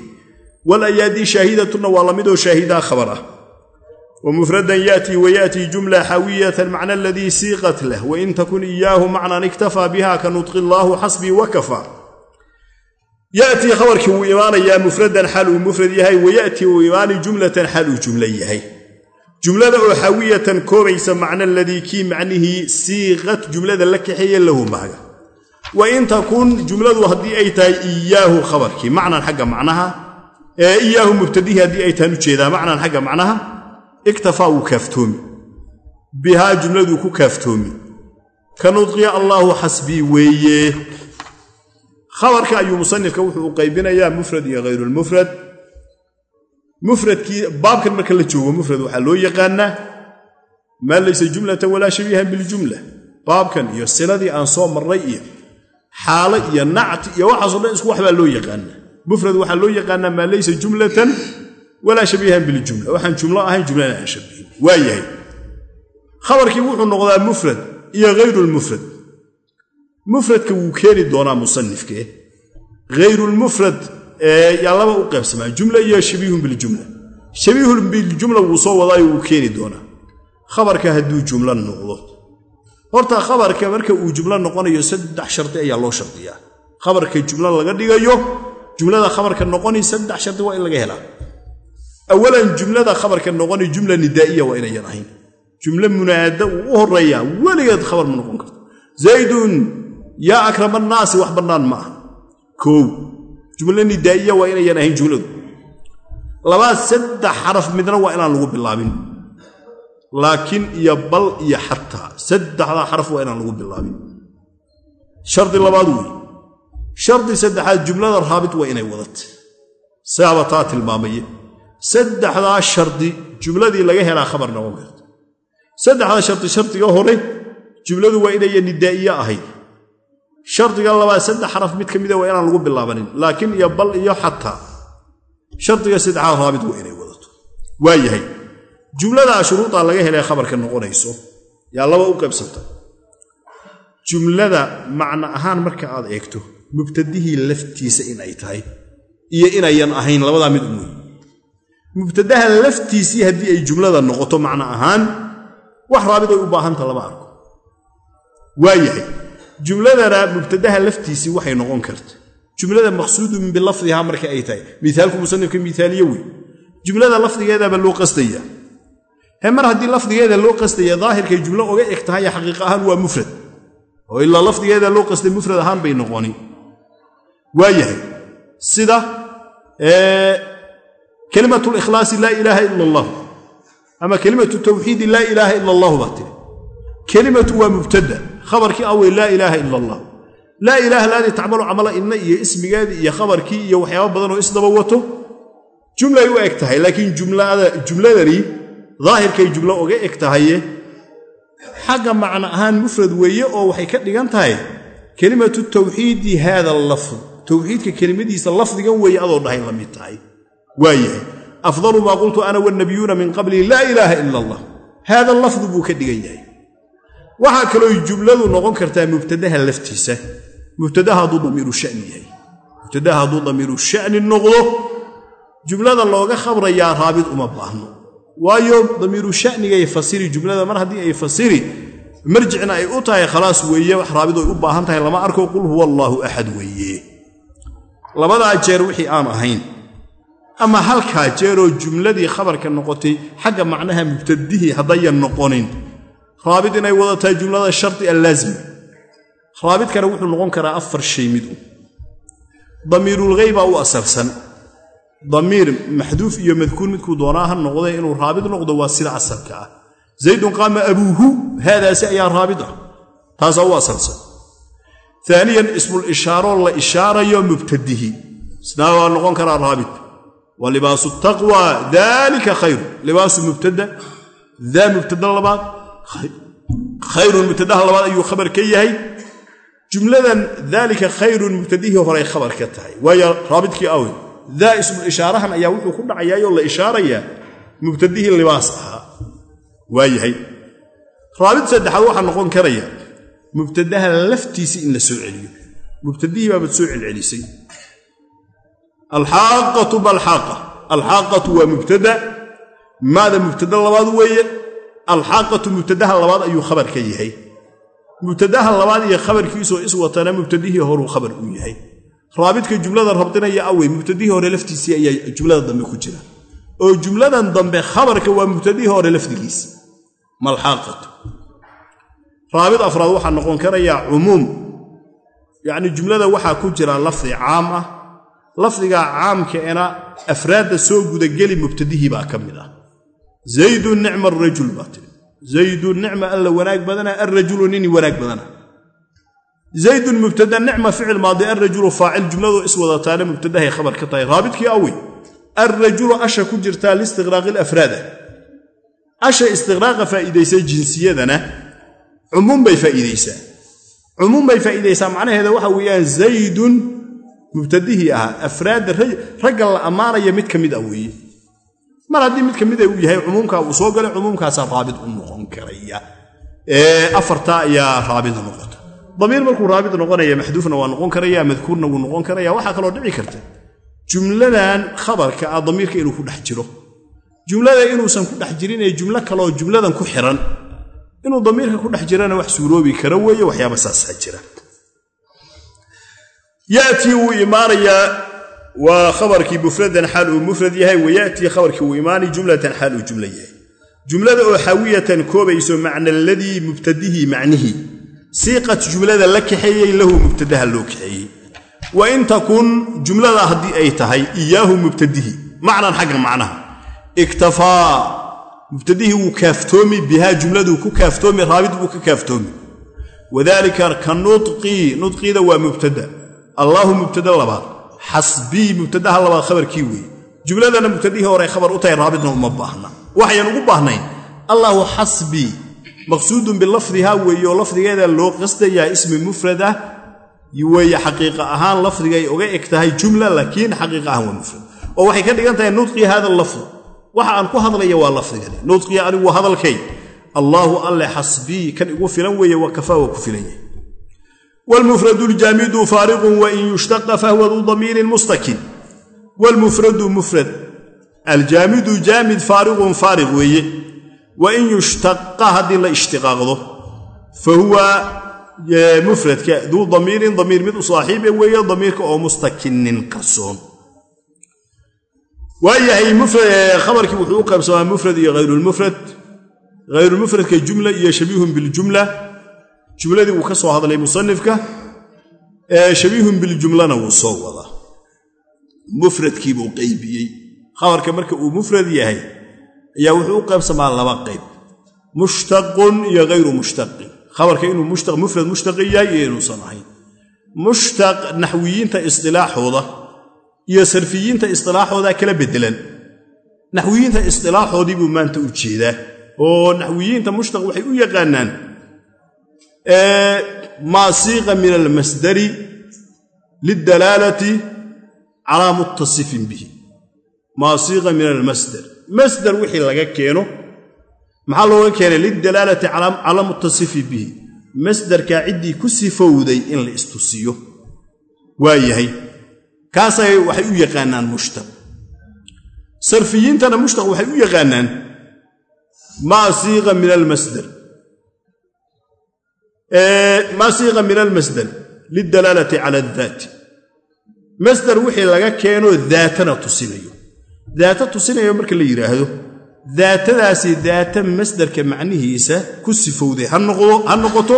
walayaadii shaahidatunna waa lamidoo shaahidaa khabar ah. Wmufradan yaأtii wayaأtii jumla xaawiyatan macna aladii siiqat lah. Wain takun iyaahu macnan iktafaa biha ka nudqi allaahu xasbii wakafaa yatii khabarkii wuu imaanayaa mufradan xaal uu mufrad yahay wayatii uu imaani jumlatan xaal uu jumlo yahay jumlada oo xaawiyatan koobaysa macna aladii kii macnihii siiqat jumlada la kaxeeye lahu maaga wain takun jumladu haddii ay tahay iyaahu khabarkii macnan xagga macnaha iyaahu mubtadihii haddii ay tahan u jeedaa macnan xagga macnaha iktafaa wuu kaaftoomi. Bihaa jumladuu ku kaaftoomi. Ka nudqiya allaahu xasbii weeye. Khabarka ayuu musanifka wuxuu u qaybinayaa mufrad iyo hayrulmufrad mufradkii baabkan marka la joogo mufrad waxaa loo yaqaanaa maa laysa jumlatan walaa shabiihan biljumla. Baabkan iyo siladii aan soo marray iyo xaalo iyo nacti iyo waxaasoo dhan isku waxbaa loo yaqaanaa mufrad waxaa loo yaqaanaa maa laysa jumlatan walaa shabiihan biljumla. Waxaan jumlo ahayn jumlana aan shabihin waa yahay. Khabarkii wuxuu noqdaa mufrad iyo hayrulmufrad mufradka wuu keeni doonaa musanifke hayrulmufrad yaa laba u qaybsamaa jumla iyo shabiihun biljumla shabiihun biljumla wuu soo wadaayo wuu keeni doonaa. Khabarka hadduu jumlo noqdo. Horta khabarka marka uu jumlo noqonayo saddex shardi ayaa loo shardiyaa. Khabarka jumlo laga dhigayo jumlada khabarka noqoni saddex shardi waa in laga helaa. Awalan jumlada khabarka noqoni jumla nidaa'iya waa inayan ahayn. Jumlo munaada uu u horeeyaa weligeed khabar ma noqon karto. Zaydun yaa akrama annaasi wax bannaan ma aha. Koow jumlo nidaa'iya waa inayan ahayn jumladu. Labaad saddex xaraf midna waa inaan lagu bilaabin. Laakiin iyo bal iyo xataa saddexdaa xaraf waa inaan lagu bilaabin. Shardi labaad weeye shardi saddexaad jumlada raabit waa inay wadata saaba taa tilmaamaye saddexdaa shardi jumladii laga helaa khabar noqon karta. Saddexdaa shardi shardiga hore jumladu waa inaya nidaa'iye ahayd shardiga labaad saddex xaraf mid ka mida waa inaan lagu bilaabanin. Laakiin iyo bal iyo xataa. Shardiga saddexaad raabit waa inay wadato. Waa yahay. Jumladaa shuruudaa laga helay khabarka noqonayso yaa laba u qaybsanta. Jumlada macno ahaan marka aad eegto mubtadihii laftiisa in ay tahay iyo inayan ahayn labadaa mid umuy mubtadaha laftiisii haddii ay jumlada noqoto macno ahaan wax raabid ay u baahanta lama arko. Waa yahay jumladana mubtadaha laftiisii waxay noqon karta jumlada maqsuudun bilafdihaa marka ay tahay. Miaalku musanifka miaaliye wey jumlada lafdigeedaba loo qastaya. Mar haddii lafdigeeda loo qastaya daahirkay jumlo oga eg tahay xaqiiq ahaan waa mufrad. Oo ilaa lafdigeeda loo qastay mufrad ahaan bay noqoni. Waa yahay sida kelimatu likhlaasi laa ilaaha ila allah ama kelimatu tawxiidi laa ilaaha ila allahu baa tiri. Kelimatu waa mubtada khabarkii awey laa ilaaha ila allah laa ilaaha laadii tacmalu camala inna iyo ismigeedii iyo khabarkii iyo waxyaaba badan oo isdaba wato. Jumlay u eg tahay laakiin jumladani daahirkay jumlo oga eg tahaye. Xagga macno ahaan mufrad weeye oo waxay ka dhigan tahay kelimatu tawxiidi haada lafd towxiidka kelimadiisa lafdigan weeye adoo dhahay la mid tahay. Waa yahay afdalu maa qultu ana wannabiyuuna min qabli laa ilaaha ila allah haada lafdu buu ka dhigan yahay waxaa kaloo jumladu noqon kartaa mubtadaha laftiisa. Mubtadaha hadduu damiiru shani yahay. Mubtadaha hadduu damiiru shani noqdo jumlada looga khabrayaa raabid uma baahno. Waayo damiiru shanigay fasiri jumlada mar haddii ay fasiri marjicna ay u tahay khalaas weeye wax raabid ay u baahan tahay lama arko qul huwa allaahu axad weeye. Labadaa jeer wixii aan ahayn ama halkaa jeeroo jumladii khabarka noqotay xagga macnaha mubtadihii haddayan noqonin raabid inay wadataa jumlada shardi allaazima raabidkana wuxuu noqon karaa afar shay mid u. Damiirulghaybaa u asalsan. Damiir maxduuf iyo madkuur midkuu doonaa ha noqdee inuu raabid noqdo waa sida asalka ah. Zaydun qaama abuuhu haadaasi ayaa raabit ah. Taasaa u asalsan. Aaniyan ismul ishaaroo la ishaarayo mubtadihi. Isnaa waa noqon karaa raabit wa libaasu taqwa dalika khayru. Libaasu mubtada daa mubtada labaad khayrun mubtadaha labaad ayuu khabar ka yahay. Jumladan daalika khayrun mubtadihii horay khabar ka tahay. Waayo raabidkii awe daa ismul ishaarahan ayaa wuxuu ku dhacayaayoo la ishaarayaa mubtadihii libaas ahaa. Waa yahay. Raabid saddexaad waxaa noqon karaya mubtadaha laftiisii in la soo celiyo. Mubtadihii baabad soo celcelisay. Alxaaqatu balxaaqa. Alxaaqatu waa mubtada. Maada mubtada labaad weeye alxaaqatu mubtadaha labaad ayuu khabar ka yahay. Mubtadaha labaad iyo khabarkiisoo iswatana mubtadihii horuu khabar uu yahay. Raabidka jumlada rabdinaya awey mubtadihii hore laftiisii ayaa jumlada dambe ku jira. Oo jumladan dambe khabarka waa mubtadihii hore lafdigiisi malxaaqatu. Raabid afraad waxaa noqon karayaa cumuum. Yacnii jumlada waxaa ku jira lafdi caam ah. Lafdigaa caamkaena afraadda soo gudageli mubtadihii baa ka mid ah zaydun nicma arajul baa tiri. Zaydun nicma alla wanaag badana alrajulu nini wanaag badana. Zaydun mubtada nicma ficil maadi alrajulu faacil jumladu iswadataana mubtadahay khabar ka tahay. Raabidkii awey alrajulu asha ku jirtaa liistiqraaqi alafraada. Asha istiqraaqa faa'iidaysa jinsiyadana cumuum bay faa'iidaysaa. Cumuum bay faa'iidaysaa macnaheeda waxa weeyaan zaydun mubtadihii ahaa afraadda ragga la ammaanaya mid ka mid ah weeye mar haddii mid ka mida uu yahay cumuumkaa uu soo galay cumuumkaasaa raabid u noqon karaya. Afartaa ayaa raabid noqota. Damiir markuu raabid noqonaya maxduufna waa noqon karaya madkuurna wuu noqon karaya waxaa kaloo dhici karta. Jumladan khabarka ah damiirka inuu ku dhex jiro. Jumlada inuusan ku dhex jirin ee jumlo kaleoo jumladan ku xiran. Inuu damiirka ku dhex jirana wax suuroobi kara weeye waxyaaba saasaa jira waa khabarkii mufradan xaal uu mufrad yahay wayatii khabarkii wuu imaanay jumlatan xaal uu jumla yahay. Jumlada oo xawiyatan koobayso macna aladii mubtadihii macnihii siiqat jumlada la kaxeeyey lahu mubtadaha loo kaxeeyey. Wa in takun jumlada haddii ay tahay iyaahu mubtadihi. Macnan xagga macnaha. Iktafaa. Mubtadihii wuu kaaftoomi bihaa jumladuu ku kaaftoomi raabid buu ka kaaftoomi. Wadaalika ka nudqii nudqiida waa mubtada. Allaahu mubtada labaad xasbii mubtadaha labaad khabarkii weeye jumladana mubtadihii hore khabar u tahay raabidna uma baahna. Waxayan ugu baahnayn. Allaahu xasbii maqsuudun bilafdiha weeye oo loo qasdayaa ismi mufrad ah weeye xaqiiqa ahaan lafdigay uga eg tahay jumla laakiin xaqiiqa ahaan waa mufrad. Oo waxay ka dhigan tahay nudqii hada lafd waxa aan ku hadlaya waa lafdigani. Nudqii anigu hadalkay. Allaahu alle xasbii kan igu filan weeye wa kafaa waa ku filan yahay wlmufradu ljaamidu faariqun wain yushtaqa fahwa duu damiirin mustakin wlmufradu mufrad aljaamidu jaamid faariqun faariq weeye wain yushtaqa haddii la ishtiqaaqdo fa huwa mufradka duu damiirin damiir mid u saaxiibe weeye damiirka oo mustakinin qarsoon waayahay khabarkii wuxuu u qaybsamaa mufrad iyo hayrulmufrad hayrulmufradka jumla iyo shabiihun biljumla jumladii wuu ka soo hadlay musanifka shabiihun biljumlana wuu soo wadaa mufradkiibuu qaybiyey. Khabarka marka uu mufrad yahay ayaa wuxuu u qaybsamaa laba qayb. Mushtaqun iyo hayru mushtaqin khabarka inuu mufrad mushtaqi yahay iyo inuusan ahayn. Mushtaq naxwiyiinta istilaaxooda iyo sarfiyiinta istilaaxooda kala bedelan naxwiyiinta istilaaxoodii buu maanta u jeedaa oo naxwiyiinta mushtaq waxay u yaqaanaan maa siiqa min almasdari lidalaalati calaa muttasifin bihi. Maa siiqa min almasdar. Masdar wixii laga keeno maxaa looga keenay? Lidalaalati calaa muttasifi bihi. Masdarkaa ciddii ku sifowday in la istusiyo. Waa yahay. Kaasay waxay u yaqaanaan mushtaq. Sarfiyiintana mushtaq waxay u yaqaanaan maa siiqa min almasdar maa siiqa min almasdar lidalaalati cala adaati masdar wixii laga keenoo daatana tusinayo daata tusinayo marka la yidhaahdo daatadaasi daata masdarka macnihiisa ku sifowday ha noqoto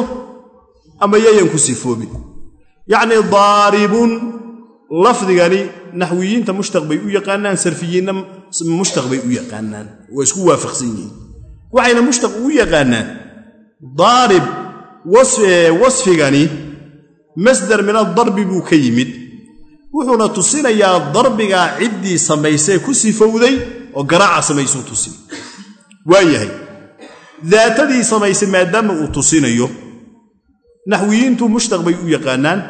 ama yayan ku sifoobin. Yacnii daaribun lafdigani naxwiyiinta mushtaq bay u yaqaanaan sarfiyiinna mushtaq bay u yaqaanaan. Waa isku waafaqsan yihiin. Waxayna mushtaq ugu yaqaanaan daarib wasfigani masdar min adarbi buu ka yimid. Wuxuuna tusinayaa darbigaa ciddii samaysee ku sifowday oo garaaca samaysuu tusin waayahay daatadii samaysay maadaama uu tusinayo naxwiyiintu mushtaq bay u yaqaanaan.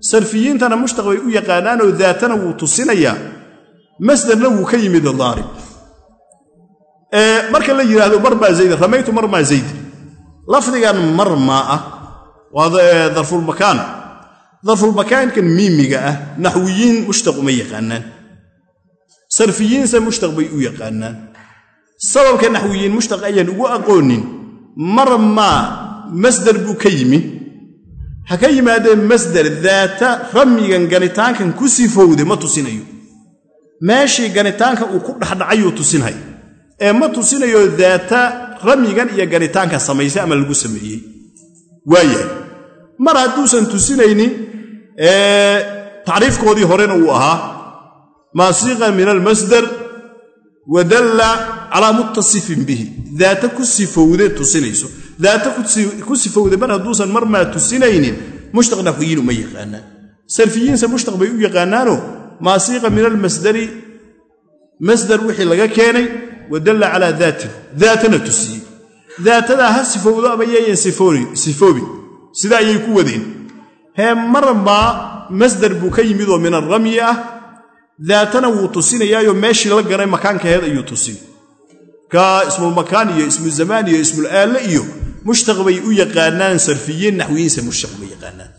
Sarfiyiintana mushtaq bay u yaqaanaanoo daatana wuu tusinayaa. Masdarna wuu ka yimid daarib marka la yidhaahdo marmaa zaydin ramaytu marmaa zaydin lafdigan marmaa ah waa darfulmakaan darfulmakaankan miimiga ah naxwiyiin mushtaq uma yaqaanaan. Sarfiyiinse mushtaq bay u yaqaanaan. Sababka naxwiyiin mushtaq ayaan ugu aqoonin marmaa masdar buu ka yimi. Ha ka yimaadee masdar daata ramyigan ganitaankan ku sifowde ma tusinayo. Meeshii ganitaanka uu ku dhexdhacayuu tusinhay. Ee ma tusinayo daata ramyigan iyo ganitaanka samaysay ama lagu sameeyey. Waayahay mar hadduusan tusinaynin tacriifkoodii horena uu ahaa maasiiqa min almasdar wa dalla calaa muttasifin bihi. Daata ku sifowde tusinayso. Daata ku sifowde mar hadduusan marmaa tusinaynin mushtaq naxwiyiin uma yaqaanaan sarfiyiinse mushtaq bay u yaqaanaanoo maasiiqa min almasdari masdar wixii laga keenay wa dalla calaa daatin daatana tusiyey daatadaa ha sifowdo ama yayan sifoobin sida ayay ku wadeen. Hee marmaa masdar buu ka yimid oo min alramyi ah. Daatana wuu tusinayaayo meeshii la ganay makaankaheed ayuu tusin. Ka ismulmakaan iyo ismuzamaan iyo ismulaalle iyo mushtaq bay u yaqaanaan sarfiyiin naxwiyiinse mushtaq uma yaqaanaan.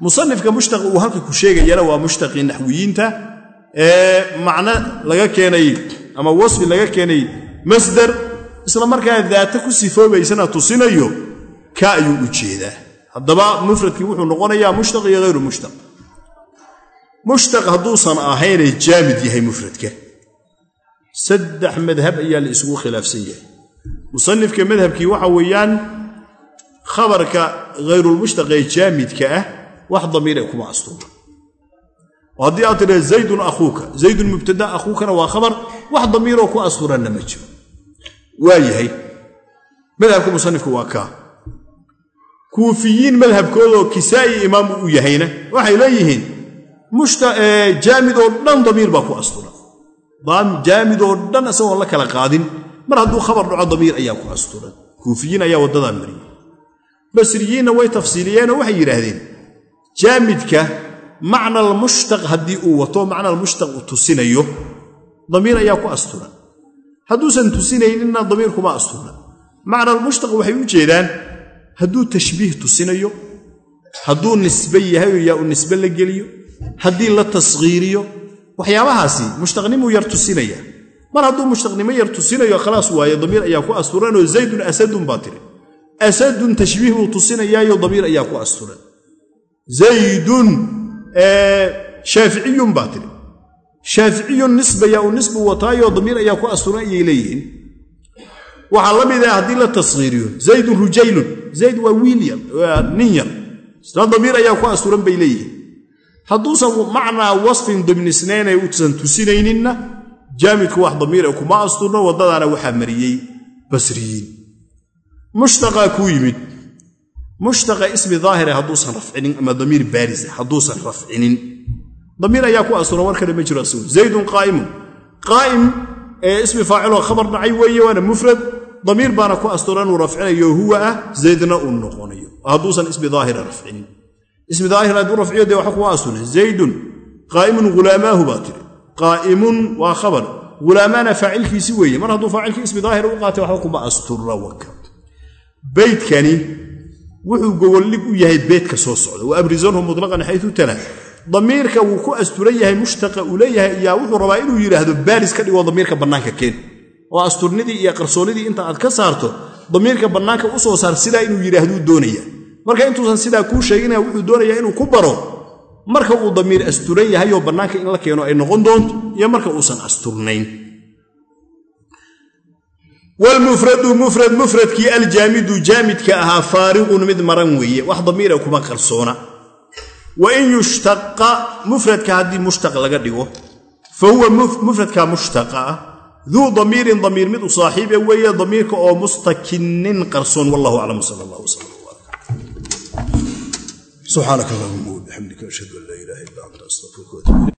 Musanifka mushtaq uu halka ku sheegayana waa mushtaqii naxwiyiinta. Ee macno laga keenay ama wasfi laga keenay masdar isla markaa daata ku sifoobaysana tusinayo ka ayuu u jeedaa. Haddaba mufradkii wuxuu noqonayaa mushtaq iyo hayru mushtaq. Mushtaq hadduusan ahaynay jaamid yahay mufradka. Saddex madhab ayaa la isugu khilaafsan yahay. Musanifka madhabkii waxa weeyaan khabarka hayrulmushtaq ee jaamidka ah wax damiire kuma astuura oo haddii aad tidha zaydun akhuuka zaydun mubtada akhuukana waa khabar wax damiiroo ku asturanna ma jiro. Waa yahay. Madhabka musanifku waa kaa. Kuufiyiin madhabkoodoo kisaa'i imaamu u yahayna waxay leeyihiin jaamid oo dhan damiir baa ku asturan jaamid oo dhan isagoon la kala qaadin mar hadduu khabar dhaco damiir ayaa ku asturan kuufiyiin ayaa waddadaa mariyey basriyiinna way tafsiiliyeenoo waxay yidhaahdeen jaamidka macna almushtaq haddii uu wato macna almushtaq uu tusinayo damiir ayaa ku asturan hadduusan tusinayninna damiir kuma asturan macna almushtaq waxay u jeedaan hadduu tashbiih tusinayo hadduu nisbe yahay oo yaa u nisbe la geliyo haddii la taskhiiriyo waxyaabahaasi mushtaqnimuu yar tusinaya. Mar hadduu mushtaqnimo yar tusinayo khalaas waaye damiir ayaa ku asturanoo zaydun asadun baa tiri. Asadun tashbiih buu tusinayaayo damiir ayaa ku asturan zaydun shaaficiyun baa tiri shaaficiyun nisba yaa u nisbu wataayo damiir ayaa ku asturan ayay leeyihiin. Waxaa la mid ah haddii la taskhiiriyo zaydun rujaylun zayd waa wiil yar waa nin yar. Isna damiir ayaa ku asturan bay leeyihiin. Hadduusan macnaa wasfin dimnisnaynay usan tusinayninna jaamidku wax damiire kuma asturno waddadaana waxaa mariyey basriyiin. Mushtaqaa kuu yimid. Mushtaqa ismi daahire hadduusan rafcinin ama damiir baarisa hadduusan rafcinin damiir ayaa ku asturan warkana ma jiro asigu zaydun qaa'imun. Qaa'im ee ismi faaciloo khabar dhacay weeye waana mufrad. Damiir baana ku asturan uu rafcinayo huwa ah zaydna uu noqonayo. Hadduusan ismi daahira rafcinin. Ismi daahir hadduu rafciyo dee waxa kuwa asturan zaydun. Qaa'imun ghulaamaahu baa tiri. Qaa'imun waa khabar. Ghulaamaana faacilkiisi weeye. Mar hadduu faacilkii ismi daahir u qaatay waxba kuma asturra waka beydkani wuxuu gogoldhig u yahay beedka soo socda. Wa abrizanhu mutlaqan xayu tala damiirka wuu ku asturan yahay mushtaqa uu leeyahay iyaa wuxuu rabaa inuu yidhaahdo baaris ka dhigoo damiirka bannaanka keen oo asturnidii iyo qarsoonnidii inta aad ka saarto damiirka bannaanka u soo saar sidaa inuu yidhaahduu doonaya marka intuusan sidaa kuu sheeginaya wuxuu doonayaa inuu ku baro. Marka uu damiir asturan yahay oo bannaanka in la keeno ay noqon doonto iyo marka uusan asturnayn. Walmufradu mufrad mufradkii aljaamidu jaamidka ahaa faariqun mid maran weeye. Wax damiira kuma qarsoona wa in yushtaqa mufradka haddii mushtaq laga dhigo fa huwa mufradka mushtaqa ah duu damiirin damiir mid u saaxiibe weeye damiirka oo mustakinin qarsoon wallahu aclam wslam subxaanaka allahuma wabixamdika ashhadu an laa ilaha illa anta astaqfiruka watuub